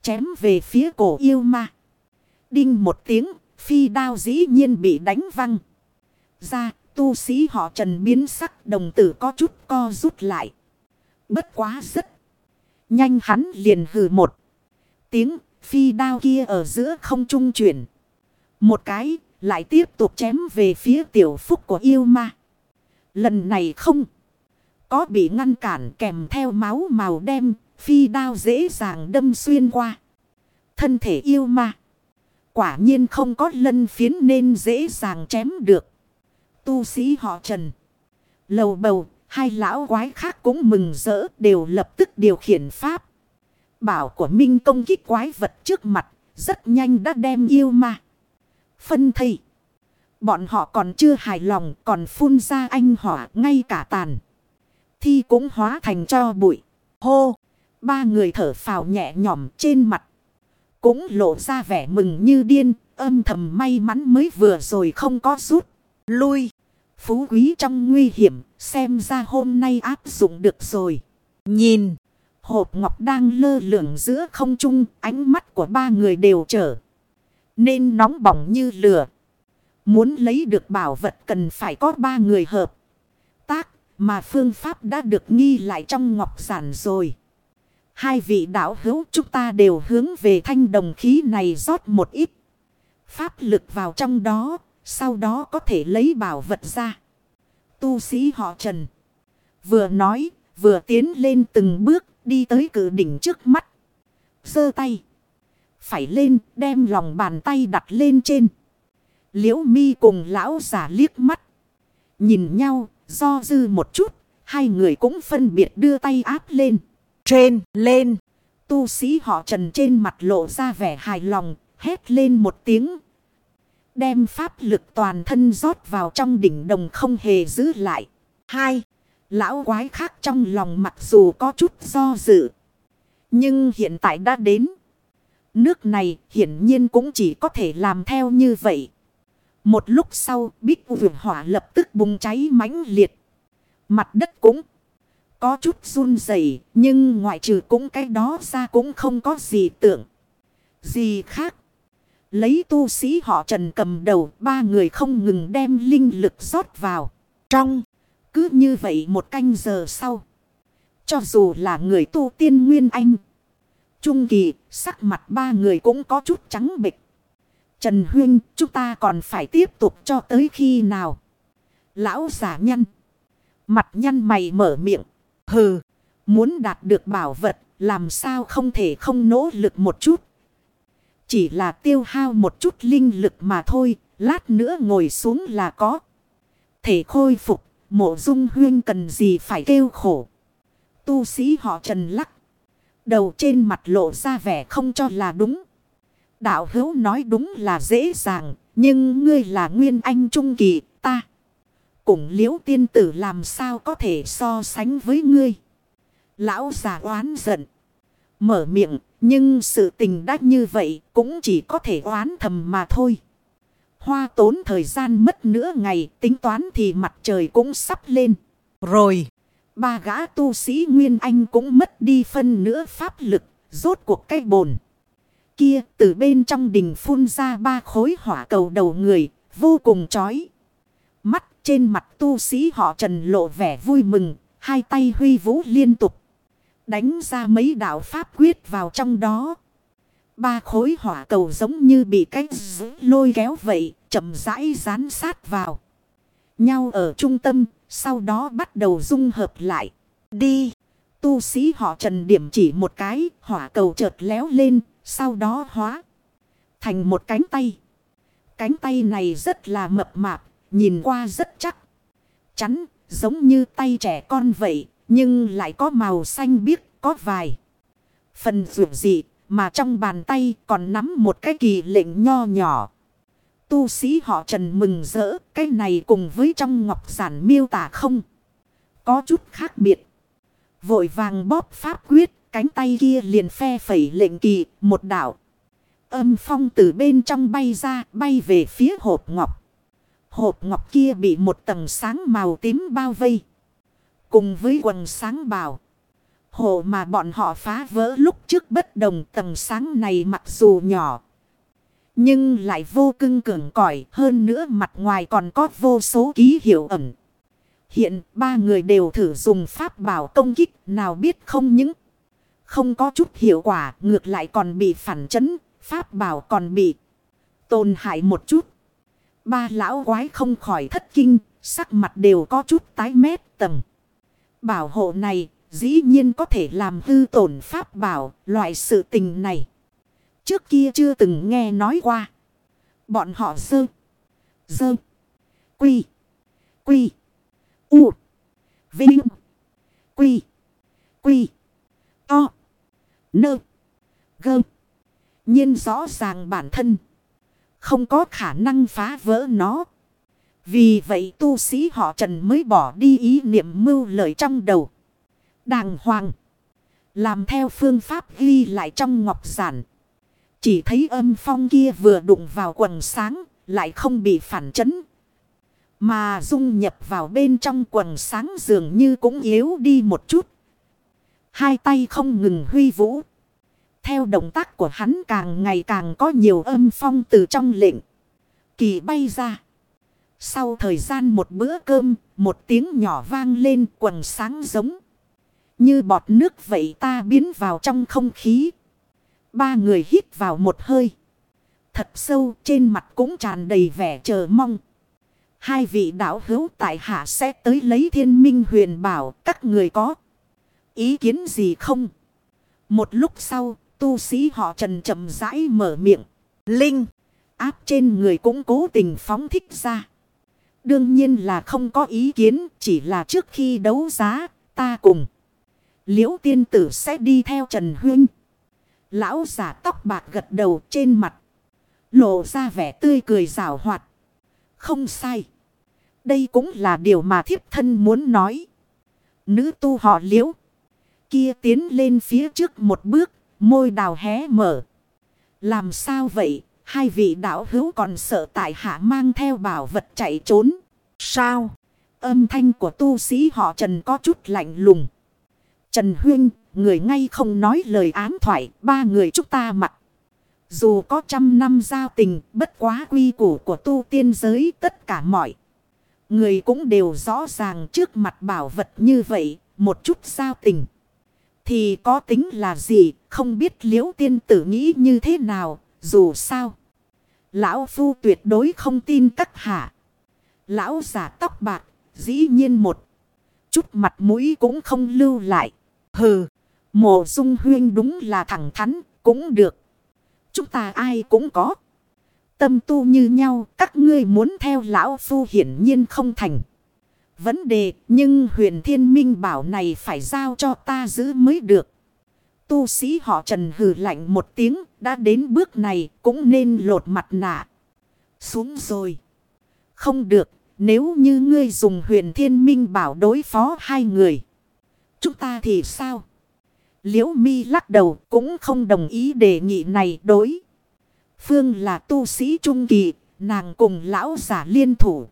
Chém về phía cổ yêu ma. Đinh một tiếng, phi đao dĩ nhiên bị đánh văng. Ra, tu sĩ họ trần biến sắc đồng tử có chút co rút lại. Bất quá rất. Nhanh hắn liền hừ một. Tiếng phi đao kia ở giữa không trung chuyển. Một cái lại tiếp tục chém về phía tiểu phúc của yêu ma. Lần này không. Có bị ngăn cản kèm theo máu màu đen. Phi đao dễ dàng đâm xuyên qua. Thân thể yêu ma. Quả nhiên không có lân phiến nên dễ dàng chém được. Tu sĩ họ trần. Lầu bầu Hai lão quái khác cũng mừng rỡ đều lập tức điều khiển pháp. Bảo của Minh công kích quái vật trước mặt, rất nhanh đã đem yêu ma. Phân thây. Bọn họ còn chưa hài lòng còn phun ra anh hỏa ngay cả tàn. Thi cũng hóa thành cho bụi. Hô! Ba người thở phào nhẹ nhõm trên mặt. Cũng lộ ra vẻ mừng như điên, âm thầm may mắn mới vừa rồi không có rút. Lui! Phú quý trong nguy hiểm, xem ra hôm nay áp dụng được rồi. Nhìn, hộp ngọc đang lơ lửng giữa không trung, ánh mắt của ba người đều trở. Nên nóng bỏng như lửa. Muốn lấy được bảo vật cần phải có ba người hợp. Tác, mà phương pháp đã được nghi lại trong ngọc giản rồi. Hai vị đạo hữu chúng ta đều hướng về thanh đồng khí này rót một ít. Pháp lực vào trong đó, sau đó có thể lấy bảo vật ra. Tu sĩ họ Trần. Vừa nói, vừa tiến lên từng bước, đi tới cử đỉnh trước mắt. Sơ tay. Phải lên, đem lòng bàn tay đặt lên trên. Liễu mi cùng lão giả liếc mắt. Nhìn nhau, do dư một chút, hai người cũng phân biệt đưa tay áp lên. Trên, lên. Tu sĩ họ trần trên mặt lộ ra vẻ hài lòng, hét lên một tiếng, Đem pháp lực toàn thân rót vào trong đỉnh đồng không hề giữ lại. Hai, lão quái khác trong lòng mặc dù có chút do dự. Nhưng hiện tại đã đến. Nước này hiển nhiên cũng chỉ có thể làm theo như vậy. Một lúc sau bích vườn hỏa lập tức bùng cháy mãnh liệt. Mặt đất cũng có chút run rẩy nhưng ngoại trừ cũng cái đó ra cũng không có gì tưởng. Gì khác. Lấy tu sĩ họ trần cầm đầu, ba người không ngừng đem linh lực rót vào. Trong, cứ như vậy một canh giờ sau. Cho dù là người tu tiên nguyên anh. Trung kỳ, sắc mặt ba người cũng có chút trắng bịch. Trần Huyên, chúng ta còn phải tiếp tục cho tới khi nào. Lão giả nhăn. Mặt nhăn mày mở miệng. Hừ. Muốn đạt được bảo vật, làm sao không thể không nỗ lực một chút. Chỉ là tiêu hao một chút linh lực mà thôi, lát nữa ngồi xuống là có. Thể khôi phục, mộ dung huyên cần gì phải kêu khổ. Tu sĩ họ trần lắc. Đầu trên mặt lộ ra vẻ không cho là đúng. Đạo hữu nói đúng là dễ dàng, nhưng ngươi là nguyên anh trung kỳ, ta. Cùng liễu tiên tử làm sao có thể so sánh với ngươi. Lão giả oán giận mở miệng, nhưng sự tình đã như vậy cũng chỉ có thể oán thầm mà thôi. Hoa tốn thời gian mất nửa ngày, tính toán thì mặt trời cũng sắp lên. Rồi, ba gã tu sĩ Nguyên Anh cũng mất đi phân nửa pháp lực, rốt cuộc cái bồn. Kia từ bên trong đình phun ra ba khối hỏa cầu đầu người, vô cùng chói. Mắt trên mặt tu sĩ họ trần lộ vẻ vui mừng, hai tay huy vũ liên tục. Đánh ra mấy đạo pháp quyết vào trong đó. Ba khối hỏa cầu giống như bị cách lôi kéo vậy, chậm rãi dán sát vào. Nhau ở trung tâm, sau đó bắt đầu dung hợp lại. Đi! Tu sĩ họ trần điểm chỉ một cái, hỏa cầu chợt léo lên, sau đó hóa thành một cánh tay. Cánh tay này rất là mập mạp, nhìn qua rất chắc. Chắn, giống như tay trẻ con vậy, nhưng lại có màu xanh biếc, có vài. Phần rượu dị, mà trong bàn tay còn nắm một cái kỳ lệnh nho nhỏ. Tu sĩ họ trần mừng rỡ, cái này cùng với trong ngọc giản miêu tả không. Có chút khác biệt. Vội vàng bóp pháp quyết, cánh tay kia liền phe phẩy lệnh kỳ, một đảo. Âm phong từ bên trong bay ra, bay về phía hộp ngọc. Hộp ngọc kia bị một tầng sáng màu tím bao vây. Cùng với quần sáng bào. Hồ mà bọn họ phá vỡ lúc trước bất đồng tầng sáng này mặc dù nhỏ. Nhưng lại vô cưng cường cỏi hơn nữa mặt ngoài còn có vô số ký hiệu ẩn. Hiện ba người đều thử dùng pháp bảo công kích, nào biết không những không có chút hiệu quả, ngược lại còn bị phản chấn, pháp bảo còn bị tổn hại một chút. Ba lão quái không khỏi thất kinh, sắc mặt đều có chút tái mét tầng. Bảo hộ này, dĩ nhiên có thể làm hư tổn pháp bảo loại sự tình này. Trước kia chưa từng nghe nói qua. Bọn họ sơ. Sơ. Quy. Quy. U. Vinh. Quy. Quy. To. Nơ. Gơ. nhiên rõ ràng bản thân. Không có khả năng phá vỡ nó. Vì vậy tu sĩ họ Trần mới bỏ đi ý niệm mưu lợi trong đầu. Đàng hoàng. Làm theo phương pháp ghi lại trong ngọc giản. Chỉ thấy âm phong kia vừa đụng vào quần sáng. Lại không bị phản chấn. Mà dung nhập vào bên trong quần sáng dường như cũng yếu đi một chút. Hai tay không ngừng huy vũ. Theo động tác của hắn càng ngày càng có nhiều âm phong từ trong lệnh. Kỳ bay ra. Sau thời gian một bữa cơm, một tiếng nhỏ vang lên quần sáng giống. Như bọt nước vậy ta biến vào trong không khí. Ba người hít vào một hơi. Thật sâu trên mặt cũng tràn đầy vẻ chờ mong. Hai vị đạo hữu tại hạ sẽ tới lấy thiên minh huyền bảo các người có. Ý kiến gì không? Một lúc sau, tu sĩ họ trần chậm rãi mở miệng. Linh, áp trên người cũng cố tình phóng thích ra. Đương nhiên là không có ý kiến, chỉ là trước khi đấu giá, ta cùng. Liễu tiên tử sẽ đi theo Trần Huyên. Lão giả tóc bạc gật đầu trên mặt. Lộ ra vẻ tươi cười rào hoạt. Không sai. Đây cũng là điều mà thiếp thân muốn nói. Nữ tu họ liễu. Kia tiến lên phía trước một bước, môi đào hé mở. Làm sao vậy? Hai vị đạo hữu còn sợ tại hạ mang theo bảo vật chạy trốn. Sao? Âm thanh của tu sĩ họ Trần có chút lạnh lùng. Trần Huyên, người ngay không nói lời ám thoại, ba người chúng ta mặc. Dù có trăm năm giao tình, bất quá quy củ của tu tiên giới tất cả mọi. Người cũng đều rõ ràng trước mặt bảo vật như vậy, một chút giao tình. Thì có tính là gì, không biết liễu tiên tử nghĩ như thế nào, dù sao. Lão Phu tuyệt đối không tin các hạ. Lão giả tóc bạc, dĩ nhiên một chút mặt mũi cũng không lưu lại. Hừ, mộ dung huyên đúng là thẳng thắn, cũng được. Chúng ta ai cũng có. Tâm tu như nhau, các ngươi muốn theo lão phu hiển nhiên không thành. Vấn đề, nhưng huyền thiên minh bảo này phải giao cho ta giữ mới được. Tu sĩ họ trần hừ lạnh một tiếng, đã đến bước này cũng nên lột mặt nạ. Xuống rồi. Không được, nếu như ngươi dùng huyền thiên minh bảo đối phó hai người. Chúng ta thì sao? Liễu mi lắc đầu cũng không đồng ý đề nghị này đối. Phương là tu sĩ trung kỳ, nàng cùng lão giả liên thủ.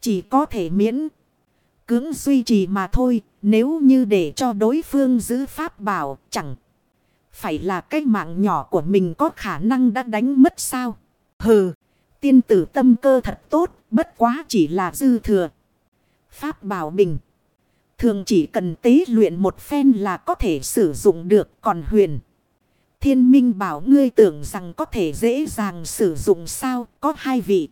Chỉ có thể miễn. Cưỡng duy trì mà thôi, nếu như để cho đối phương giữ pháp bảo chẳng. Phải là cái mạng nhỏ của mình có khả năng đã đánh mất sao? Hừ, tiên tử tâm cơ thật tốt, bất quá chỉ là dư thừa. Pháp bảo bình. Thường chỉ cần tế luyện một phen là có thể sử dụng được còn huyền. Thiên minh bảo ngươi tưởng rằng có thể dễ dàng sử dụng sao có hai vị.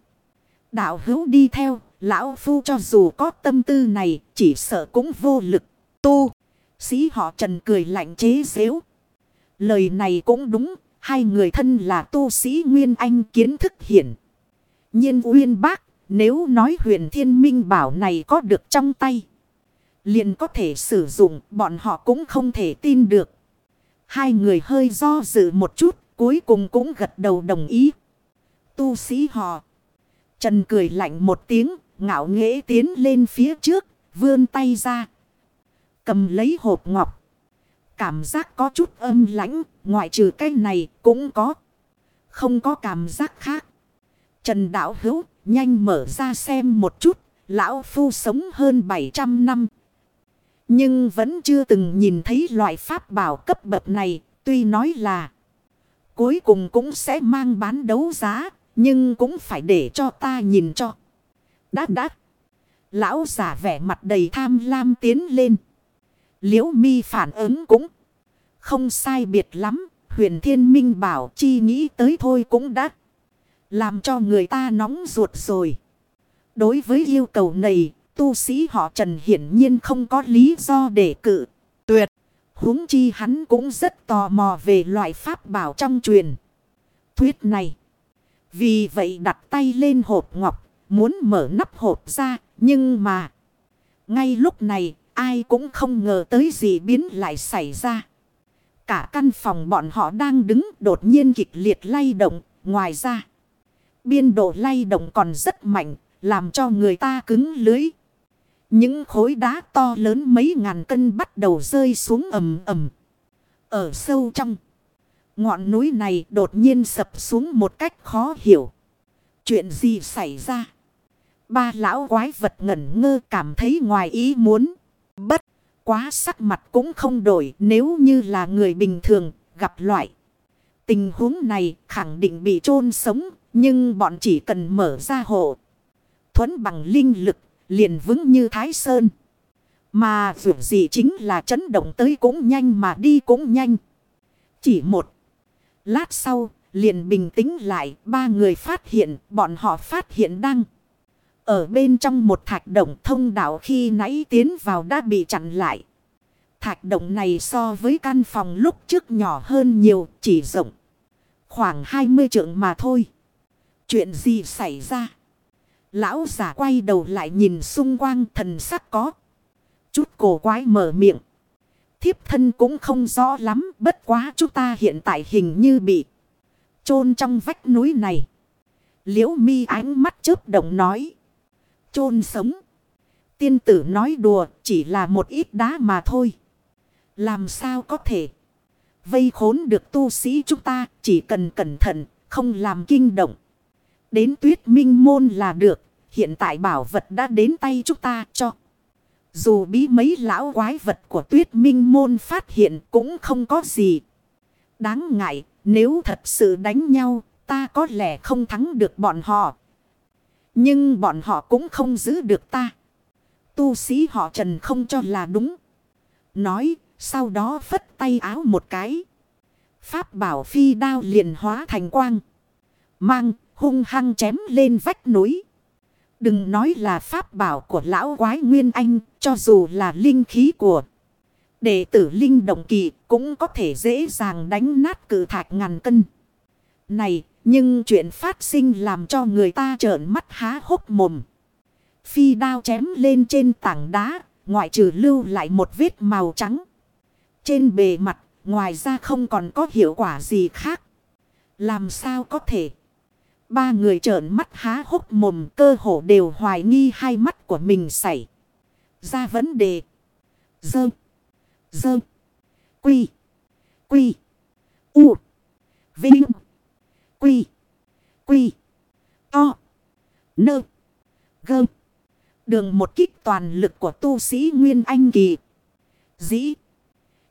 Đạo hữu đi theo, lão phu cho dù có tâm tư này chỉ sợ cũng vô lực. Tu, sĩ họ trần cười lạnh chế xếu. Lời này cũng đúng, hai người thân là tu sĩ Nguyên Anh kiến thức hiển. nhiên uyên bác, nếu nói huyền thiên minh bảo này có được trong tay liền có thể sử dụng, bọn họ cũng không thể tin được. Hai người hơi do dự một chút, cuối cùng cũng gật đầu đồng ý. Tu sĩ họ. Trần cười lạnh một tiếng, ngạo nghễ tiến lên phía trước, vươn tay ra. Cầm lấy hộp ngọc. Cảm giác có chút âm lãnh, ngoại trừ cái này cũng có. Không có cảm giác khác. Trần Đạo Hữu nhanh mở ra xem một chút. Lão Phu sống hơn 700 năm. Nhưng vẫn chưa từng nhìn thấy loại pháp bảo cấp bậc này. Tuy nói là cuối cùng cũng sẽ mang bán đấu giá. Nhưng cũng phải để cho ta nhìn cho đã đã. Lão giả vẻ mặt đầy tham lam tiến lên. Liễu mi phản ứng cũng không sai biệt lắm. Huyền thiên minh bảo chi nghĩ tới thôi cũng đã. Làm cho người ta nóng ruột rồi. Đối với yêu cầu này, tu sĩ họ Trần hiển nhiên không có lý do để cự. Tuyệt, huống chi hắn cũng rất tò mò về loại pháp bảo trong truyền. Thuyết này. Vì vậy đặt tay lên hộp ngọc, muốn mở nắp hộp ra, nhưng mà... Ngay lúc này, ai cũng không ngờ tới gì biến lại xảy ra. Cả căn phòng bọn họ đang đứng đột nhiên kịch liệt lay động, ngoài ra... Biên độ lay động còn rất mạnh, làm cho người ta cứng lưới. Những khối đá to lớn mấy ngàn cân bắt đầu rơi xuống ầm ầm. Ở sâu trong. Ngọn núi này đột nhiên sập xuống một cách khó hiểu. Chuyện gì xảy ra? Ba lão quái vật ngẩn ngơ cảm thấy ngoài ý muốn. Bất, quá sắc mặt cũng không đổi, nếu như là người bình thường, gặp loại. Tình huống này khẳng định bị chôn sống, nhưng bọn chỉ cần mở ra hộ. Thuấn bằng linh lực, liền vững như thái sơn. Mà dù gì chính là chấn động tới cũng nhanh mà đi cũng nhanh. Chỉ một lát sau, liền bình tĩnh lại, ba người phát hiện, bọn họ phát hiện đang. Ở bên trong một thạch động thông đạo khi nãy tiến vào đã bị chặn lại. Thạch động này so với căn phòng lúc trước nhỏ hơn nhiều, chỉ rộng. Khoảng 20 trượng mà thôi. Chuyện gì xảy ra? Lão giả quay đầu lại nhìn xung quanh thần sắc có. Chút cổ quái mở miệng. Thiếp thân cũng không rõ lắm. Bất quá chúng ta hiện tại hình như bị chôn trong vách núi này. Liễu mi ánh mắt chớp động nói chôn sống. Tiên tử nói đùa, chỉ là một ít đá mà thôi. Làm sao có thể. Vây khốn được tu sĩ chúng ta, chỉ cần cẩn thận, không làm kinh động. Đến tuyết minh môn là được. Hiện tại bảo vật đã đến tay chúng ta cho. Dù bí mấy lão quái vật của tuyết minh môn phát hiện cũng không có gì. Đáng ngại, nếu thật sự đánh nhau, ta có lẽ không thắng được bọn họ. Nhưng bọn họ cũng không giữ được ta. Tu sĩ họ trần không cho là đúng. Nói sau đó phất tay áo một cái. Pháp bảo phi đao liền hóa thành quang. Mang hung hăng chém lên vách núi. Đừng nói là pháp bảo của lão quái Nguyên Anh, cho dù là linh khí của đệ tử linh động kỳ cũng có thể dễ dàng đánh nát cử thạch ngàn cân. Này, nhưng chuyện phát sinh làm cho người ta trợn mắt há hốc mồm. Phi đao chém lên trên tảng đá, ngoại trừ lưu lại một vết màu trắng. Trên bề mặt, ngoài ra không còn có hiệu quả gì khác. Làm sao có thể? Ba người trợn mắt há hốc mồm cơ hồ đều hoài nghi hai mắt của mình xảy. Ra vấn đề. Dơ. Dơ. Quy. Quy. U. Vinh. Quy. Quy. To. Nơ. Gơ. Đường một kích toàn lực của tu sĩ Nguyên Anh Kỳ. Dĩ.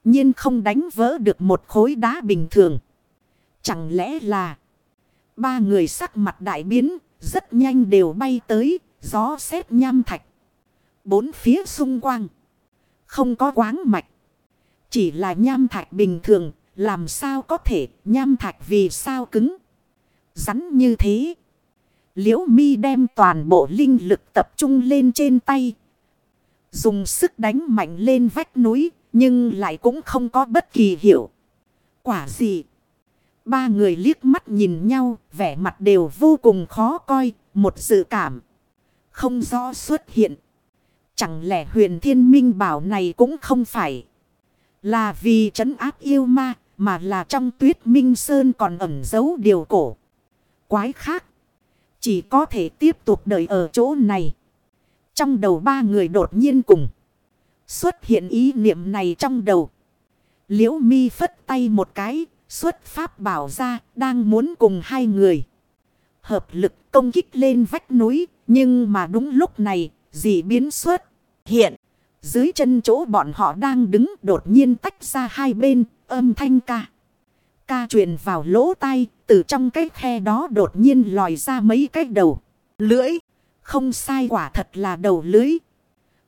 nhiên không đánh vỡ được một khối đá bình thường. Chẳng lẽ là. Ba người sắc mặt đại biến. Rất nhanh đều bay tới. Gió xét nham thạch. Bốn phía xung quanh. Không có quáng mạch. Chỉ là nham thạch bình thường. Làm sao có thể nham thạch vì sao cứng. Rắn như thế. Liễu mi đem toàn bộ linh lực tập trung lên trên tay. Dùng sức đánh mạnh lên vách núi. Nhưng lại cũng không có bất kỳ hiệu. Quả gì? Ba người liếc mắt nhìn nhau. Vẻ mặt đều vô cùng khó coi. Một dự cảm. Không rõ xuất hiện. Chẳng lẽ huyền thiên minh bảo này cũng không phải. Là vì trấn áp yêu ma. Mà là trong tuyết minh sơn còn ẩn giấu điều cổ. Quái khác. Chỉ có thể tiếp tục đợi ở chỗ này. Trong đầu ba người đột nhiên cùng. Xuất hiện ý niệm này trong đầu. Liễu mi phất tay một cái. Xuất pháp bảo ra. Đang muốn cùng hai người. Hợp lực công kích lên vách núi. Nhưng mà đúng lúc này. Dị biến xuất. Hiện. Dưới chân chỗ bọn họ đang đứng đột nhiên tách ra hai bên. Âm thanh ca. Ca truyền vào lỗ tai, từ trong cái khe đó đột nhiên lòi ra mấy cái đầu. Lưỡi, không sai quả thật là đầu lưới.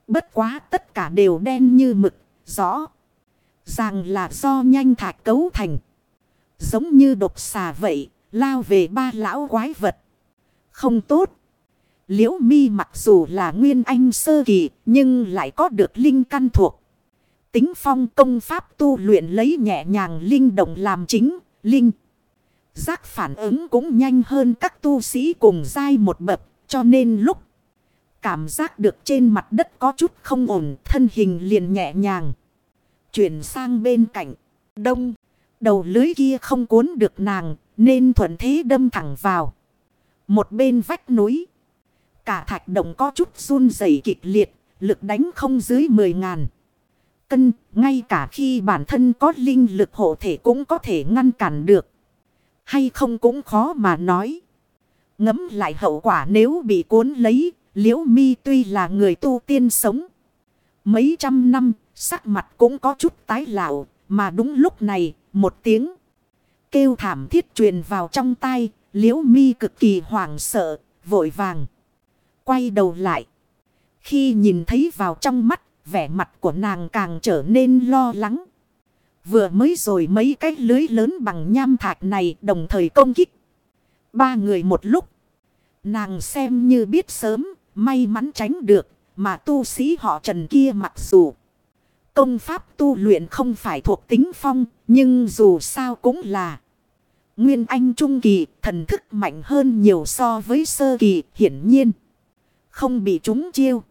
Bất quá tất cả đều đen như mực, rõ. Ràng là do nhanh thạch cấu thành. Giống như độc xà vậy, lao về ba lão quái vật. Không tốt. Liễu mi mặc dù là nguyên anh sơ kỳ, nhưng lại có được linh căn thuộc tính phong công pháp tu luyện lấy nhẹ nhàng linh động làm chính, linh. Giác phản ứng cũng nhanh hơn các tu sĩ cùng dai một bậc, cho nên lúc cảm giác được trên mặt đất có chút không ổn, thân hình liền nhẹ nhàng. Chuyển sang bên cạnh, đông, đầu lưới kia không cuốn được nàng, nên thuận thế đâm thẳng vào. Một bên vách núi, cả thạch động có chút run rẩy kịch liệt, lực đánh không dưới mười ngàn cân, ngay cả khi bản thân có linh lực hộ thể cũng có thể ngăn cản được. Hay không cũng khó mà nói. Ngấm lại hậu quả nếu bị cuốn lấy, liễu mi tuy là người tu tiên sống. Mấy trăm năm, sắc mặt cũng có chút tái lão, mà đúng lúc này, một tiếng kêu thảm thiết truyền vào trong tay, liễu mi cực kỳ hoảng sợ, vội vàng. Quay đầu lại. Khi nhìn thấy vào trong mắt vẻ mặt của nàng càng trở nên lo lắng. Vừa mới rồi mấy cái lưới lớn bằng nham thạch này đồng thời công kích. Ba người một lúc. Nàng xem như biết sớm, may mắn tránh được, mà tu sĩ họ trần kia mặc dù. Công pháp tu luyện không phải thuộc tính phong, nhưng dù sao cũng là. Nguyên Anh Trung Kỳ, thần thức mạnh hơn nhiều so với sơ kỳ, hiển nhiên. Không bị trúng chiêu.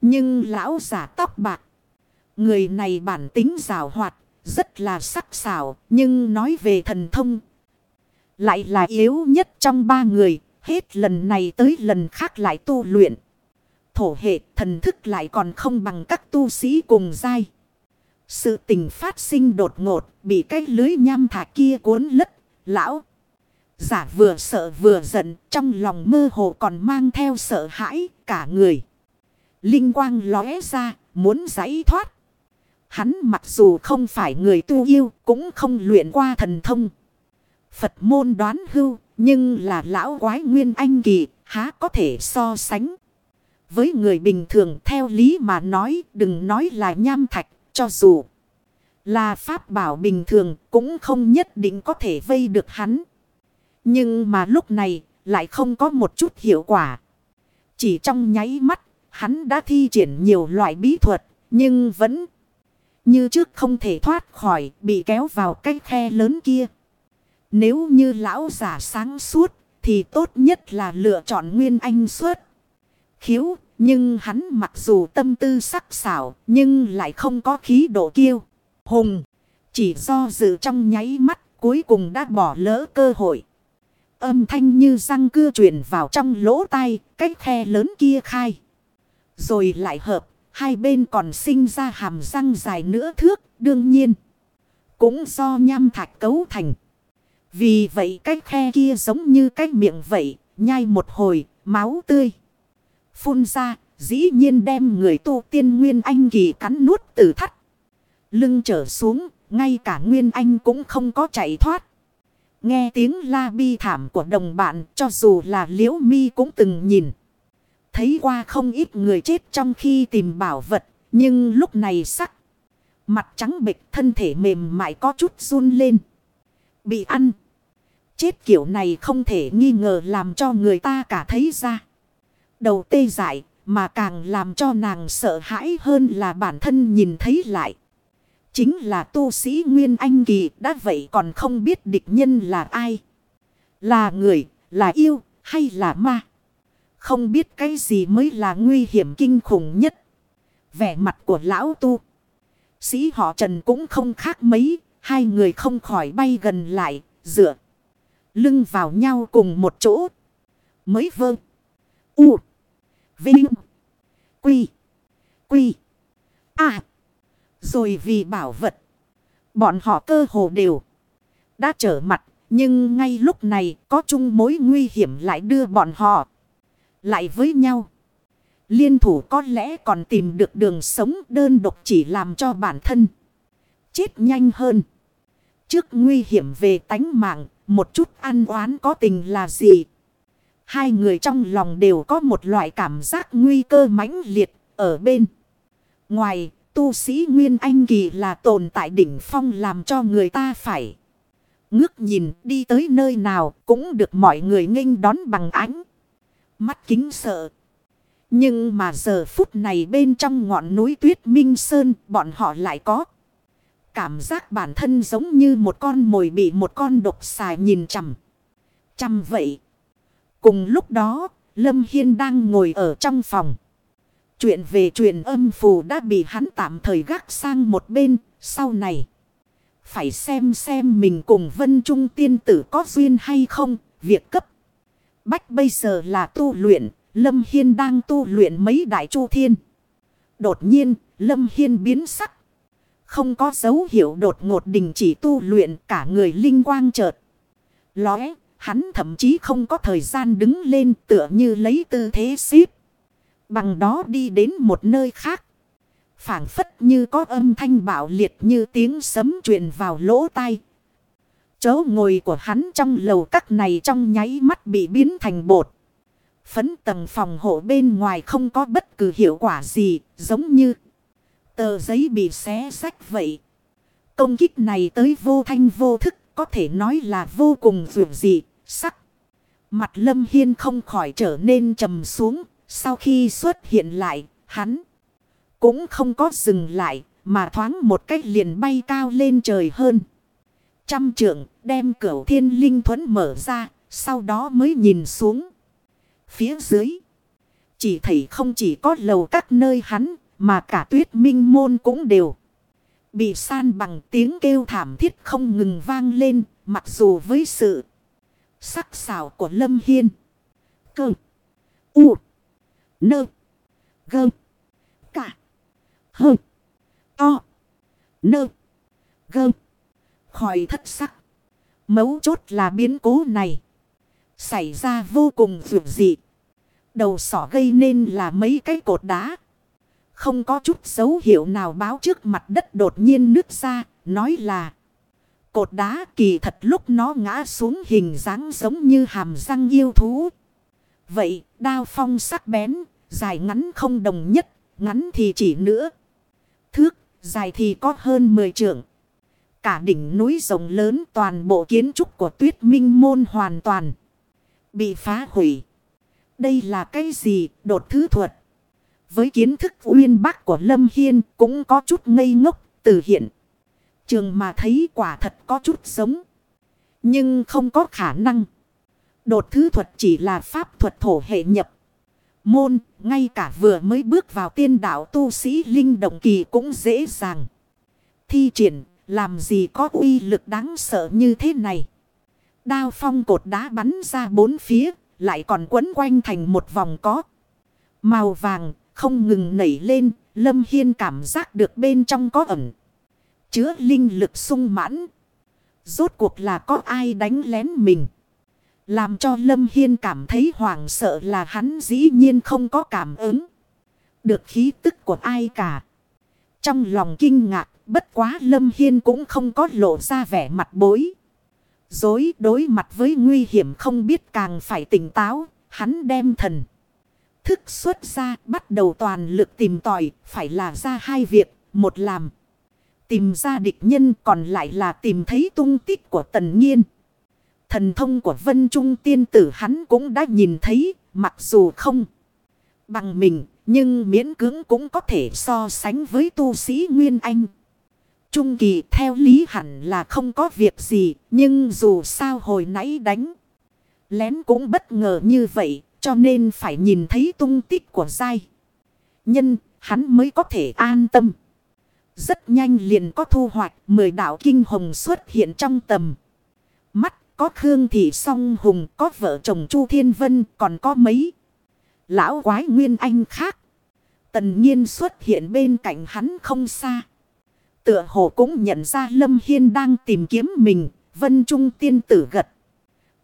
Nhưng lão giả tóc bạc. Người này bản tính rào hoạt. Rất là sắc sảo. Nhưng nói về thần thông. Lại là yếu nhất trong ba người. Hết lần này tới lần khác lại tu luyện. Thổ hệ thần thức lại còn không bằng các tu sĩ cùng dai. Sự tình phát sinh đột ngột. Bị cái lưới nham thả kia cuốn lất. Lão. Giả vừa sợ vừa giận. Trong lòng mơ hồ còn mang theo sợ hãi cả người. Linh quang lóe ra, muốn giải thoát. Hắn mặc dù không phải người tu yêu, cũng không luyện qua thần thông. Phật môn đoán hưu, nhưng là lão quái nguyên anh kỳ, há có thể so sánh. Với người bình thường theo lý mà nói, đừng nói là nham thạch, cho dù là pháp bảo bình thường cũng không nhất định có thể vây được hắn. Nhưng mà lúc này lại không có một chút hiệu quả. Chỉ trong nháy mắt Hắn đã thi triển nhiều loại bí thuật, nhưng vẫn như trước không thể thoát khỏi bị kéo vào cái khe lớn kia. Nếu như lão giả sáng suốt thì tốt nhất là lựa chọn nguyên anh suốt. Khiếu, nhưng hắn mặc dù tâm tư sắc sảo nhưng lại không có khí độ kiêu. Hùng, chỉ do dự trong nháy mắt cuối cùng đã bỏ lỡ cơ hội. Âm thanh như răng cưa truyền vào trong lỗ tai, cái khe lớn kia khai. Rồi lại hợp, hai bên còn sinh ra hàm răng dài nữa thước, đương nhiên. cũng do nham thạch cấu thành. Vì vậy cái khe kia giống như cái miệng vậy, nhai một hồi, máu tươi. Phun ra, dĩ nhiên đem người tu tiên Nguyên Anh kỳ cắn nuốt tử thắt. Lưng trở xuống, ngay cả Nguyên Anh cũng không có chạy thoát. Nghe tiếng la bi thảm của đồng bạn cho dù là liễu mi cũng từng nhìn. Thấy qua không ít người chết trong khi tìm bảo vật. Nhưng lúc này sắc. Mặt trắng bệch thân thể mềm mại có chút run lên. Bị ăn. Chết kiểu này không thể nghi ngờ làm cho người ta cả thấy ra. Đầu tê dại mà càng làm cho nàng sợ hãi hơn là bản thân nhìn thấy lại. Chính là tu sĩ Nguyên Anh Kỳ đã vậy còn không biết địch nhân là ai. Là người, là yêu, hay là ma. Không biết cái gì mới là nguy hiểm kinh khủng nhất. Vẻ mặt của lão tu. Sĩ họ Trần cũng không khác mấy. Hai người không khỏi bay gần lại, dựa. Lưng vào nhau cùng một chỗ. Mới vơ. U. Vinh. Quy. Quy. À. Rồi vì bảo vật. Bọn họ cơ hồ đều. Đã trở mặt. Nhưng ngay lúc này có chung mối nguy hiểm lại đưa bọn họ. Lại với nhau. Liên thủ có lẽ còn tìm được đường sống đơn độc chỉ làm cho bản thân. Chết nhanh hơn. Trước nguy hiểm về tánh mạng. Một chút ăn oán có tình là gì? Hai người trong lòng đều có một loại cảm giác nguy cơ mãnh liệt ở bên. Ngoài, tu sĩ Nguyên Anh Kỳ là tồn tại đỉnh phong làm cho người ta phải. Ngước nhìn đi tới nơi nào cũng được mọi người nghênh đón bằng ánh. Mắt kính sợ. Nhưng mà giờ phút này bên trong ngọn núi tuyết minh sơn bọn họ lại có. Cảm giác bản thân giống như một con mồi bị một con độc xài nhìn chằm. Chằm vậy. Cùng lúc đó, Lâm Hiên đang ngồi ở trong phòng. Chuyện về truyền âm phù đã bị hắn tạm thời gác sang một bên, sau này. Phải xem xem mình cùng Vân Trung tiên tử có duyên hay không, việc cấp. Bách bây giờ là tu luyện, Lâm Hiên đang tu luyện mấy đại chu thiên. Đột nhiên, Lâm Hiên biến sắc. Không có dấu hiệu đột ngột đình chỉ tu luyện cả người linh quang chợt. Lóe, hắn thậm chí không có thời gian đứng lên tựa như lấy tư thế xíp. Bằng đó đi đến một nơi khác. phảng phất như có âm thanh bạo liệt như tiếng sấm truyền vào lỗ tai. Chỗ ngồi của hắn trong lầu các này trong nháy mắt bị biến thành bột. Phấn tầng phòng hộ bên ngoài không có bất cứ hiệu quả gì, giống như tờ giấy bị xé sách vậy. Công kích này tới vô thanh vô thức, có thể nói là vô cùng vượt dị, sắc. Mặt lâm hiên không khỏi trở nên trầm xuống, sau khi xuất hiện lại, hắn cũng không có dừng lại, mà thoáng một cách liền bay cao lên trời hơn. Trăm trượng đem cửa thiên linh thuẫn mở ra, sau đó mới nhìn xuống. Phía dưới, chỉ thấy không chỉ có lầu các nơi hắn, mà cả tuyết minh môn cũng đều. Bị san bằng tiếng kêu thảm thiết không ngừng vang lên, mặc dù với sự sắc xảo của Lâm Hiên. Cơ. U. Nơ. Gơ. Cả. Hơ. To. Nơ. Gơ. Khỏi thất sắc. Mấu chốt là biến cố này. Xảy ra vô cùng vượt dị. Đầu sỏ gây nên là mấy cái cột đá. Không có chút dấu hiệu nào báo trước mặt đất đột nhiên nứt ra. Nói là. Cột đá kỳ thật lúc nó ngã xuống hình dáng giống như hàm răng yêu thú. Vậy đao phong sắc bén Dài ngắn không đồng nhất, ngắn thì chỉ nữa. Thước, dài thì có hơn 10 trượng. Cả đỉnh núi rộng lớn toàn bộ kiến trúc của tuyết minh môn hoàn toàn. Bị phá hủy. Đây là cái gì đột thứ thuật. Với kiến thức uyên bác của Lâm Hiên cũng có chút ngây ngốc từ hiện. Trường mà thấy quả thật có chút giống. Nhưng không có khả năng. Đột thứ thuật chỉ là pháp thuật thổ hệ nhập. Môn, ngay cả vừa mới bước vào tiên đạo tu sĩ linh động kỳ cũng dễ dàng. Thi triển, làm gì có uy lực đáng sợ như thế này. Đao phong cột đá bắn ra bốn phía, lại còn quấn quanh thành một vòng có. Màu vàng, không ngừng nảy lên, Lâm Hiên cảm giác được bên trong có ẩn. Chứa linh lực sung mãn. Rốt cuộc là có ai đánh lén mình. Làm cho Lâm Hiên cảm thấy hoảng sợ là hắn dĩ nhiên không có cảm ứng. Được khí tức của ai cả. Trong lòng kinh ngạc, bất quá Lâm Hiên cũng không có lộ ra vẻ mặt bối. Dối đối mặt với nguy hiểm không biết càng phải tỉnh táo, hắn đem thần. Thức xuất ra bắt đầu toàn lực tìm tòi, phải là ra hai việc, một làm. Tìm ra địch nhân còn lại là tìm thấy tung tích của tần nhiên. Thần thông của vân trung tiên tử hắn cũng đã nhìn thấy, mặc dù không bằng mình, nhưng miễn cưỡng cũng có thể so sánh với tu sĩ Nguyên Anh. Trung kỳ theo lý hẳn là không có việc gì, nhưng dù sao hồi nãy đánh. Lén cũng bất ngờ như vậy, cho nên phải nhìn thấy tung tích của dai. Nhân, hắn mới có thể an tâm. Rất nhanh liền có thu hoạch, mười đạo kinh hồng xuất hiện trong tầm. Mắt có Khương Thị Song Hùng, có vợ chồng Chu Thiên Vân, còn có mấy. Lão quái Nguyên Anh khác. Tần nhiên xuất hiện bên cạnh hắn không xa. Tựa hồ cũng nhận ra Lâm Hiên đang tìm kiếm mình. Vân Trung tiên tử gật.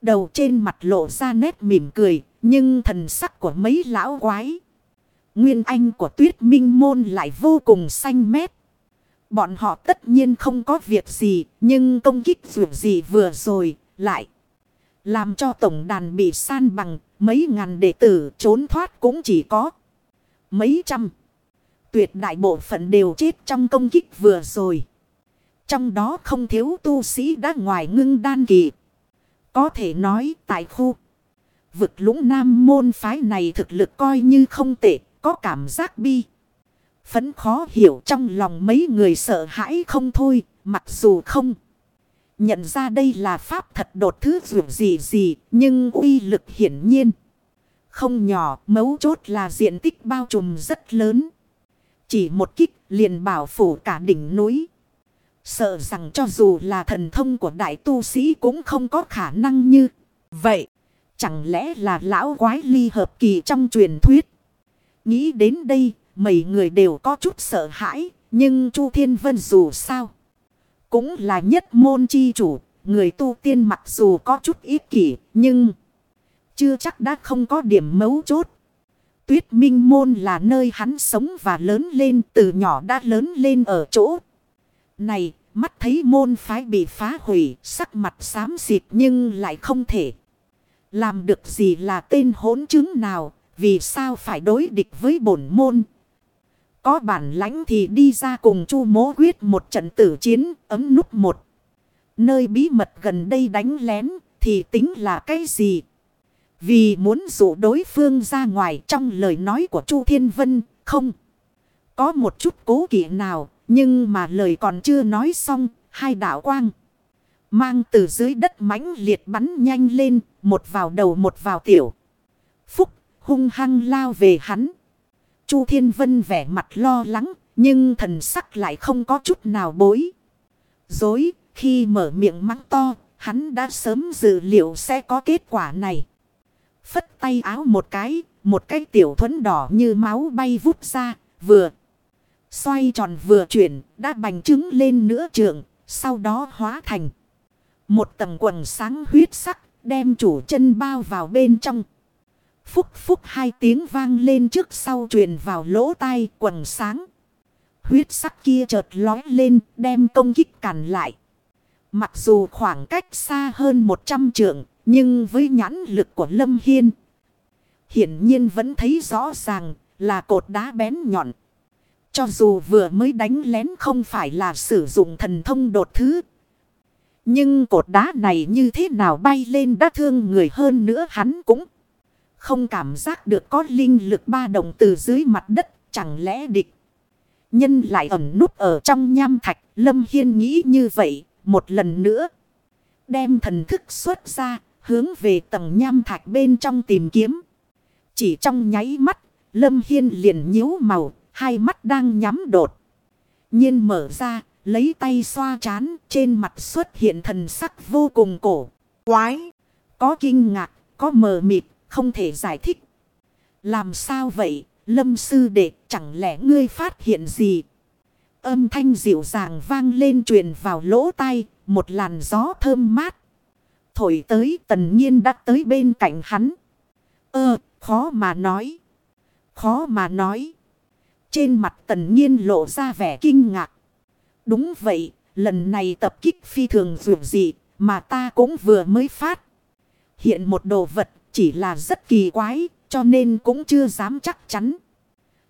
Đầu trên mặt lộ ra nét mỉm cười. Nhưng thần sắc của mấy lão quái. Nguyên Anh của tuyết minh môn lại vô cùng xanh mét. Bọn họ tất nhiên không có việc gì. Nhưng công kích dù gì vừa rồi lại. Làm cho tổng đàn bị san bằng. Mấy ngàn đệ tử trốn thoát cũng chỉ có mấy trăm. Tuyệt đại bộ phận đều chết trong công kích vừa rồi. Trong đó không thiếu tu sĩ đã ngoài ngưng đan kỳ. Có thể nói tại khu vực lũng nam môn phái này thực lực coi như không tệ, có cảm giác bi. Phấn khó hiểu trong lòng mấy người sợ hãi không thôi, mặc dù không. Nhận ra đây là pháp thật đột thứ dù gì gì, nhưng uy lực hiển nhiên không nhỏ, mấu chốt là diện tích bao trùm rất lớn. Chỉ một kích liền bảo phủ cả đỉnh núi. Sợ rằng cho dù là thần thông của đại tu sĩ cũng không có khả năng như vậy. Chẳng lẽ là lão quái ly hợp kỳ trong truyền thuyết. Nghĩ đến đây, mấy người đều có chút sợ hãi. Nhưng Chu Thiên Vân dù sao. Cũng là nhất môn chi chủ. Người tu tiên mặc dù có chút ít kỷ. Nhưng... Chưa chắc đã không có điểm mấu chốt. Tuyết Minh Môn là nơi hắn sống và lớn lên từ nhỏ đã lớn lên ở chỗ. Này, mắt thấy môn phái bị phá hủy, sắc mặt xám xịt nhưng lại không thể. Làm được gì là tên hỗn chứng nào, vì sao phải đối địch với bổn môn. Có bản lãnh thì đi ra cùng chu mố quyết một trận tử chiến ấm nút một. Nơi bí mật gần đây đánh lén thì tính là cái gì? Vì muốn dụ đối phương ra ngoài trong lời nói của Chu Thiên Vân, không. Có một chút cố kỵ nào, nhưng mà lời còn chưa nói xong, hai đạo quang. Mang từ dưới đất mãnh liệt bắn nhanh lên, một vào đầu một vào tiểu. Phúc hung hăng lao về hắn. Chu Thiên Vân vẻ mặt lo lắng, nhưng thần sắc lại không có chút nào bối. Dối, khi mở miệng mắng to, hắn đã sớm dự liệu sẽ có kết quả này. Phất tay áo một cái, một cái tiểu thuẫn đỏ như máu bay vút ra, vừa. Xoay tròn vừa chuyển, đã bành trứng lên nửa trường, sau đó hóa thành. Một tầng quần sáng huyết sắc, đem chủ chân bao vào bên trong. Phúc phúc hai tiếng vang lên trước sau truyền vào lỗ tai quần sáng. Huyết sắc kia chợt lói lên, đem công kích cản lại. Mặc dù khoảng cách xa hơn 100 trượng, nhưng với nhãn lực của Lâm Hiên. Hiển nhiên vẫn thấy rõ ràng là cột đá bén nhọn. Cho dù vừa mới đánh lén không phải là sử dụng thần thông đột thứ. Nhưng cột đá này như thế nào bay lên đã thương người hơn nữa hắn cũng không cảm giác được có linh lực ba đồng từ dưới mặt đất. Chẳng lẽ địch nhân lại ẩn núp ở trong nham thạch. Lâm Hiên nghĩ như vậy, một lần nữa. Đem thần thức xuất ra hướng về tầng nham thạch bên trong tìm kiếm. Chỉ trong nháy mắt, Lâm Hiên liền nhíu màu, hai mắt đang nhắm đột. nhiên mở ra, lấy tay xoa chán, trên mặt xuất hiện thần sắc vô cùng cổ. Quái! Có kinh ngạc, có mờ mịt, không thể giải thích. Làm sao vậy, Lâm Sư Đệ, chẳng lẽ ngươi phát hiện gì? Âm thanh dịu dàng vang lên truyền vào lỗ tai, một làn gió thơm mát. Thổi tới tần nhiên đã tới bên cạnh hắn. Ơ, khó mà nói. Khó mà nói. Trên mặt tần nhiên lộ ra vẻ kinh ngạc. Đúng vậy, lần này tập kích phi thường dù gì, mà ta cũng vừa mới phát. Hiện một đồ vật chỉ là rất kỳ quái, cho nên cũng chưa dám chắc chắn.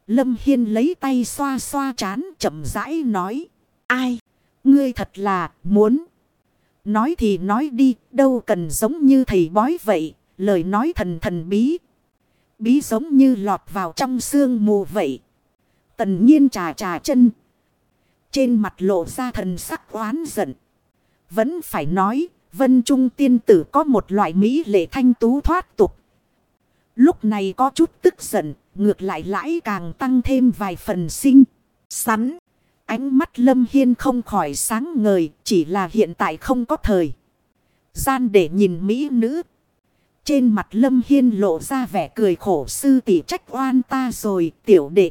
Lâm Hiên lấy tay xoa xoa chán chậm rãi nói. Ai? Ngươi thật là muốn. Nói thì nói đi, đâu cần giống như thầy bói vậy. Lời nói thần thần bí. Bí giống như lọt vào trong xương mù vậy. Tần nhiên trà trà chân. Trên mặt lộ ra thần sắc oán giận. Vẫn phải nói, vân trung tiên tử có một loại mỹ lệ thanh tú thoát tục. Lúc này có chút tức giận, ngược lại lãi càng tăng thêm vài phần sinh. Sắn, ánh mắt lâm hiên không khỏi sáng ngời, chỉ là hiện tại không có thời. Gian để nhìn mỹ nữ. Trên mặt lâm hiên lộ ra vẻ cười khổ sư tỷ trách oan ta rồi, tiểu đệ.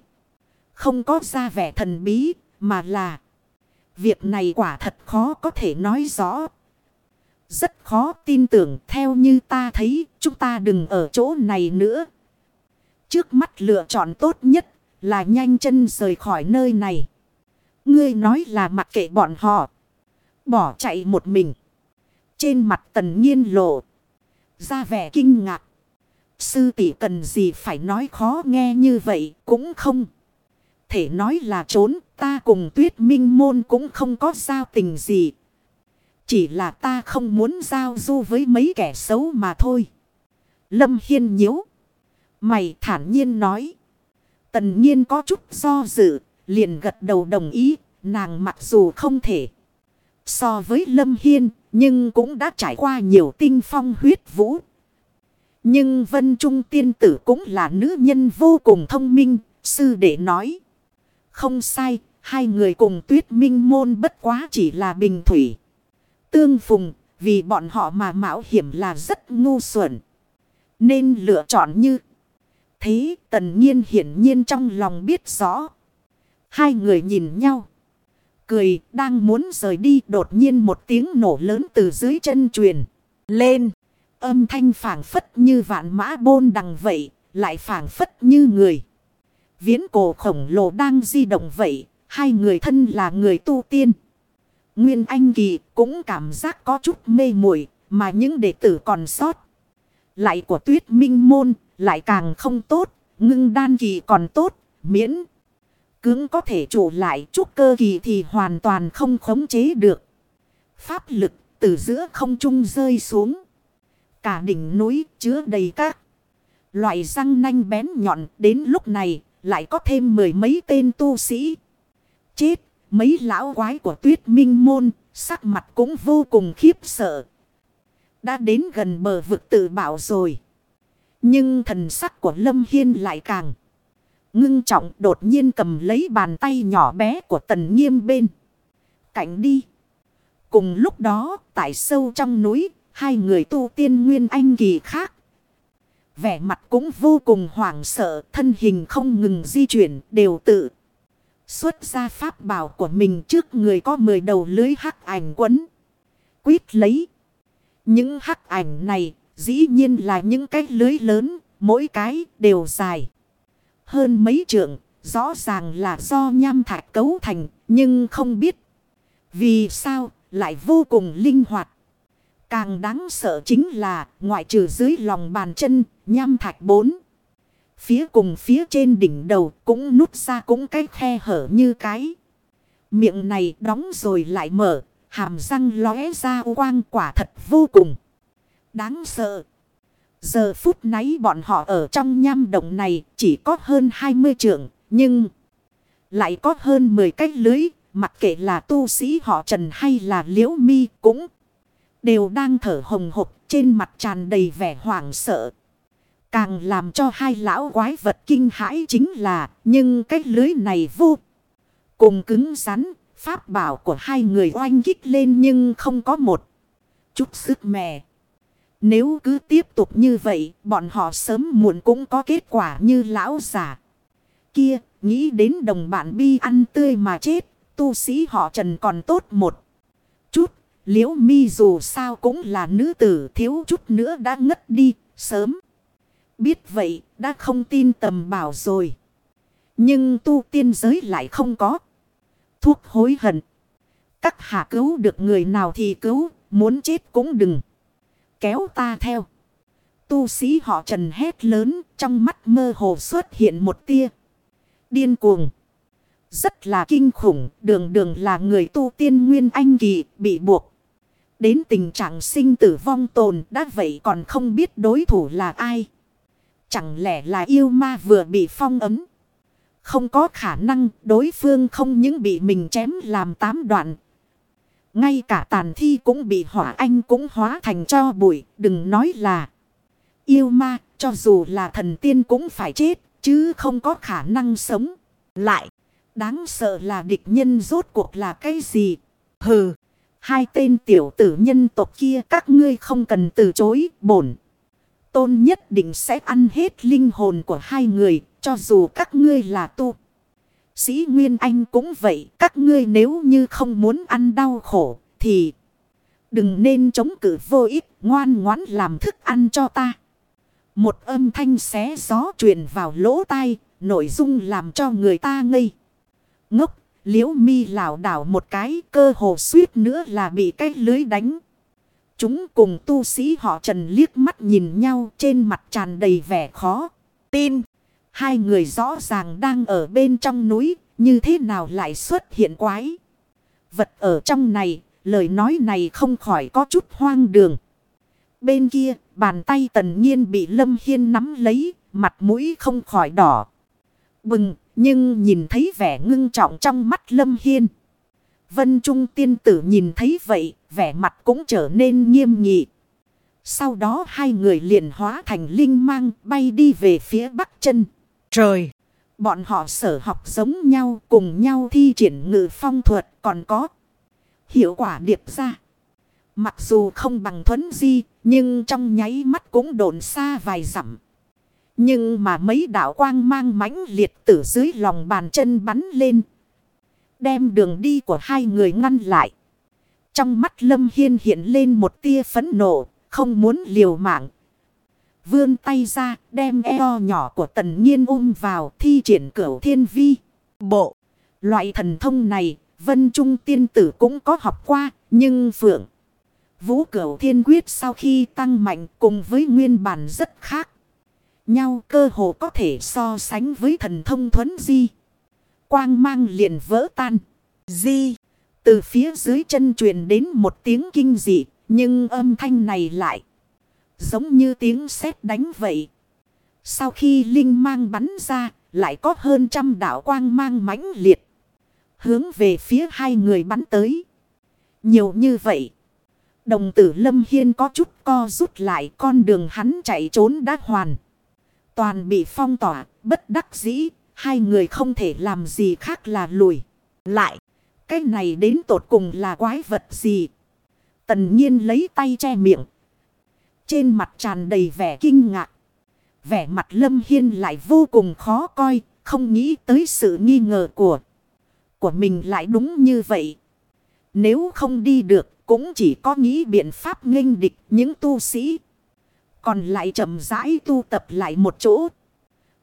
Không có ra vẻ thần bí, mà là... Việc này quả thật khó có thể nói rõ. Rất khó tin tưởng theo như ta thấy chúng ta đừng ở chỗ này nữa. Trước mắt lựa chọn tốt nhất là nhanh chân rời khỏi nơi này. Ngươi nói là mặc kệ bọn họ. Bỏ chạy một mình. Trên mặt tần nhiên lộ. Ra vẻ kinh ngạc. Sư tỷ cần gì phải nói khó nghe như vậy cũng không. Thể nói là trốn, ta cùng tuyết minh môn cũng không có giao tình gì. Chỉ là ta không muốn giao du với mấy kẻ xấu mà thôi. Lâm Hiên nhíu. Mày thản nhiên nói. Tần nhiên có chút do dự. Liền gật đầu đồng ý. Nàng mặc dù không thể. So với Lâm Hiên. Nhưng cũng đã trải qua nhiều tinh phong huyết vũ. Nhưng Vân Trung tiên tử cũng là nữ nhân vô cùng thông minh. Sư đệ nói. Không sai. Hai người cùng tuyết minh môn bất quá chỉ là bình thủy tương phùng, vì bọn họ mà mạo hiểm là rất ngu xuẩn. Nên lựa chọn như thế tần nhiên hiển nhiên trong lòng biết rõ. Hai người nhìn nhau. Cười đang muốn rời đi đột nhiên một tiếng nổ lớn từ dưới chân truyền. Lên. Âm thanh phảng phất như vạn mã bôn đằng vậy. Lại phảng phất như người. Viễn cổ khổng lồ đang di động vậy. Hai người thân là người tu tiên. Nguyên Anh Kỳ cũng cảm giác có chút mê muội mà những đệ tử còn sót. Lại của tuyết minh môn lại càng không tốt, ngưng đan kỳ còn tốt, miễn. Cứng có thể trụ lại trúc cơ kỳ thì hoàn toàn không khống chế được. Pháp lực từ giữa không trung rơi xuống. Cả đỉnh núi chứa đầy các loại răng nanh bén nhọn đến lúc này lại có thêm mười mấy tên tu sĩ. Chết Mấy lão quái của tuyết minh môn, sắc mặt cũng vô cùng khiếp sợ. Đã đến gần bờ vực tự bảo rồi. Nhưng thần sắc của Lâm Hiên lại càng ngưng trọng đột nhiên cầm lấy bàn tay nhỏ bé của tần nghiêm bên. Cạnh đi. Cùng lúc đó, tại sâu trong núi, hai người tu tiên nguyên anh kỳ khác. Vẻ mặt cũng vô cùng hoảng sợ, thân hình không ngừng di chuyển, đều tự. Xuất ra pháp bảo của mình trước người có 10 đầu lưới hắc ảnh quấn. Quyết lấy. Những hắc ảnh này dĩ nhiên là những cái lưới lớn, mỗi cái đều dài. Hơn mấy trượng, rõ ràng là do nham thạch cấu thành, nhưng không biết. Vì sao lại vô cùng linh hoạt. Càng đáng sợ chính là ngoại trừ dưới lòng bàn chân, nham thạch bốn. Phía cùng phía trên đỉnh đầu cũng nút ra cũng cái khe hở như cái. Miệng này đóng rồi lại mở. Hàm răng lóe ra quang quả thật vô cùng. Đáng sợ. Giờ phút nãy bọn họ ở trong nham động này chỉ có hơn 20 trượng. Nhưng lại có hơn 10 cái lưới. Mặc kệ là tu sĩ họ trần hay là liễu mi cũng đều đang thở hồng hộc trên mặt tràn đầy vẻ hoảng sợ. Càng làm cho hai lão quái vật kinh hãi chính là, nhưng cái lưới này vô cùng cứng rắn, pháp bảo của hai người oanh kích lên nhưng không có một chút sức mè. Nếu cứ tiếp tục như vậy, bọn họ sớm muộn cũng có kết quả như lão giả. Kia, nghĩ đến đồng bạn bi ăn tươi mà chết, tu sĩ họ trần còn tốt một chút. Liễu mi dù sao cũng là nữ tử thiếu chút nữa đã ngất đi, sớm. Biết vậy, đã không tin tầm bảo rồi. Nhưng tu tiên giới lại không có. Thuốc hối hận. Các hạ cứu được người nào thì cứu, muốn chết cũng đừng. Kéo ta theo. Tu sĩ họ trần hét lớn, trong mắt mơ hồ xuất hiện một tia. Điên cuồng. Rất là kinh khủng, đường đường là người tu tiên nguyên anh kỳ, bị buộc. Đến tình trạng sinh tử vong tồn đã vậy còn không biết đối thủ là ai. Chẳng lẽ là yêu ma vừa bị phong ấm. Không có khả năng đối phương không những bị mình chém làm tám đoạn. Ngay cả tàn thi cũng bị hỏa anh cũng hóa thành cho bụi. Đừng nói là yêu ma, cho dù là thần tiên cũng phải chết, chứ không có khả năng sống. Lại đáng sợ là địch nhân rốt cuộc là cái gì? Hừ! Hai tên tiểu tử nhân tộc kia, các ngươi không cần từ chối, bổn. Tôn nhất định sẽ ăn hết linh hồn của hai người, cho dù các ngươi là tu. Sĩ Nguyên Anh cũng vậy, các ngươi nếu như không muốn ăn đau khổ, thì đừng nên chống cự vô ích, ngoan ngoãn làm thức ăn cho ta. Một âm thanh xé gió truyền vào lỗ tai, nội dung làm cho người ta ngây. Ngốc, Liễu mi lảo đảo một cái, cơ hồ suýt nữa là bị cái lưới đánh. Chúng cùng tu sĩ họ trần liếc mắt nhìn nhau, trên mặt tràn đầy vẻ khó. Tin. Hai người rõ ràng đang ở bên trong núi. Như thế nào lại xuất hiện quái. Vật ở trong này. Lời nói này không khỏi có chút hoang đường. Bên kia bàn tay tần nhiên bị Lâm Hiên nắm lấy. Mặt mũi không khỏi đỏ. Bừng nhưng nhìn thấy vẻ ngưng trọng trong mắt Lâm Hiên. Vân Trung tiên tử nhìn thấy vậy, vẻ mặt cũng trở nên nghiêm nghị. Sau đó hai người liền hóa thành linh mang bay đi về phía bắc chân. Trời! Bọn họ sở học giống nhau cùng nhau thi triển ngự phong thuật còn có. Hiệu quả điệp ra. Mặc dù không bằng thuấn di nhưng trong nháy mắt cũng đồn xa vài dặm. Nhưng mà mấy đạo quang mang mãnh liệt từ dưới lòng bàn chân bắn lên. Đem đường đi của hai người ngăn lại. Trong mắt Lâm Hiên hiện lên một tia phấn nộ, không muốn liều mạng. Vươn tay ra, đem eo nhỏ của tần nhiên ôm vào thi triển cửu thiên vi. Bộ, loại thần thông này, Vân Trung tiên tử cũng có học qua, nhưng Phượng. Vũ cửu thiên quyết sau khi tăng mạnh cùng với nguyên bản rất khác nhau cơ hồ có thể so sánh với thần thông thuấn di. Quang mang liền vỡ tan. Di. Từ phía dưới chân truyền đến một tiếng kinh dị. Nhưng âm thanh này lại. Giống như tiếng sét đánh vậy. Sau khi linh mang bắn ra. Lại có hơn trăm đạo quang mang mãnh liệt. Hướng về phía hai người bắn tới. Nhiều như vậy. Đồng tử Lâm Hiên có chút co rút lại con đường hắn chạy trốn đã hoàn. Toàn bị phong tỏa, bất đắc dĩ, hai người không thể làm gì khác là lùi. Lại, cái này đến tột cùng là quái vật gì? Tần nhiên lấy tay che miệng. Trên mặt tràn đầy vẻ kinh ngạc. Vẻ mặt lâm hiên lại vô cùng khó coi, không nghĩ tới sự nghi ngờ của của mình lại đúng như vậy. Nếu không đi được, cũng chỉ có nghĩ biện pháp nghênh địch những tu sĩ còn lại chậm rãi tu tập lại một chỗ.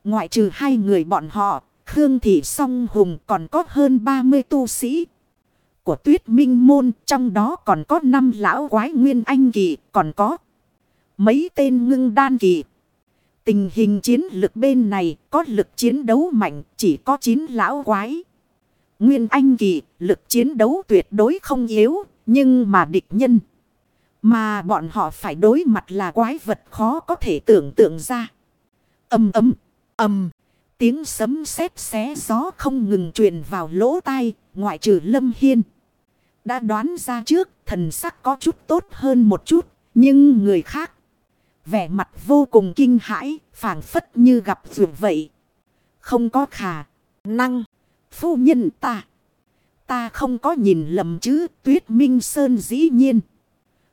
Ngoại trừ hai người bọn họ, Khương Thị Song Hùng còn có hơn 30 tu sĩ. Của tuyết minh môn trong đó còn có năm lão quái nguyên anh kỳ, còn có mấy tên ngưng đan kỳ. Tình hình chiến lực bên này có lực chiến đấu mạnh chỉ có 9 lão quái. Nguyên anh kỳ, lực chiến đấu tuyệt đối không yếu, nhưng mà địch nhân. Mà bọn họ phải đối mặt là quái vật khó có thể tưởng tượng ra. Âm âm âm Tiếng sấm sét xé gió không ngừng truyền vào lỗ tai, ngoại trừ Lâm Hiên. Đã đoán ra trước, thần sắc có chút tốt hơn một chút, nhưng người khác. Vẻ mặt vô cùng kinh hãi, phảng phất như gặp dù vậy. Không có khả năng. Phu nhân ta. Ta không có nhìn lầm chứ, tuyết minh sơn dĩ nhiên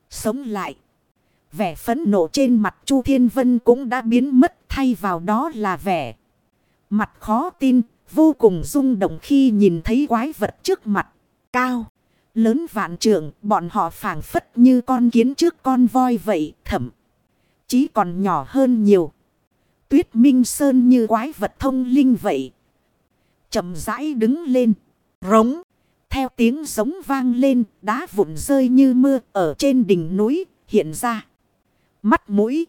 sống lại. Vẻ phẫn nộ trên mặt Chu Thiên Vân cũng đã biến mất thay vào đó là vẻ. Mặt khó tin, Vô cùng rung động khi nhìn thấy quái vật trước mặt. Cao. Lớn vạn trượng. Bọn họ phảng phất như con kiến trước con voi vậy. thẩm. Chí còn nhỏ hơn nhiều. Tuyết Minh Sơn như quái vật thông linh vậy. chậm rãi đứng lên. Rống. Theo tiếng giống vang lên. Đá vụn rơi như mưa ở trên đỉnh núi. Hiện ra. Mắt mũi.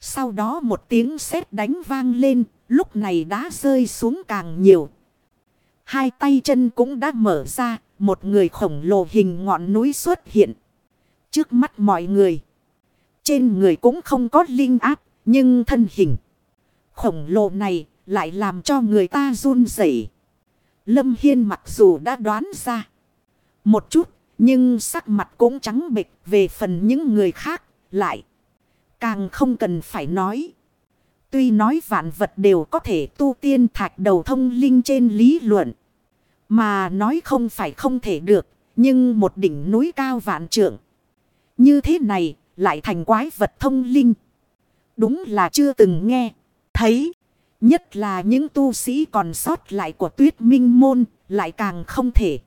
Sau đó một tiếng sét đánh vang lên. Lúc này đá rơi xuống càng nhiều. Hai tay chân cũng đã mở ra. Một người khổng lồ hình ngọn núi xuất hiện. Trước mắt mọi người. Trên người cũng không có linh áp. Nhưng thân hình khổng lồ này lại làm cho người ta run rẩy. Lâm Hiên mặc dù đã đoán ra một chút. Nhưng sắc mặt cũng trắng bệch về phần những người khác lại. Càng không cần phải nói. Tuy nói vạn vật đều có thể tu tiên thạch đầu thông linh trên lý luận. Mà nói không phải không thể được. Nhưng một đỉnh núi cao vạn trượng. Như thế này lại thành quái vật thông linh. Đúng là chưa từng nghe. Thấy. Nhất là những tu sĩ còn sót lại của tuyết minh môn. Lại càng không thể.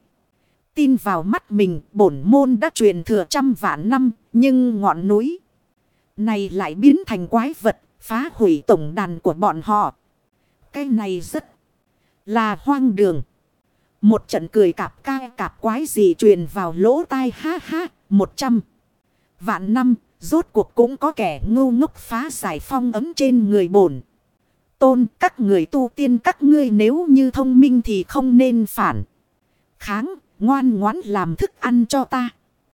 Tin vào mắt mình bổn môn đã truyền thừa trăm vạn năm. Nhưng ngọn núi này lại biến thành quái vật phá hủy tổng đàn của bọn họ. Cái này rất là hoang đường. Một trận cười cạp ca cạp quái gì truyền vào lỗ tai ha ha, một trăm. Vạn năm, rốt cuộc cũng có kẻ ngu ngốc phá giải phong ấm trên người bổn. Tôn các người tu tiên các ngươi nếu như thông minh thì không nên phản. Kháng, ngoan ngoãn làm thức ăn cho ta.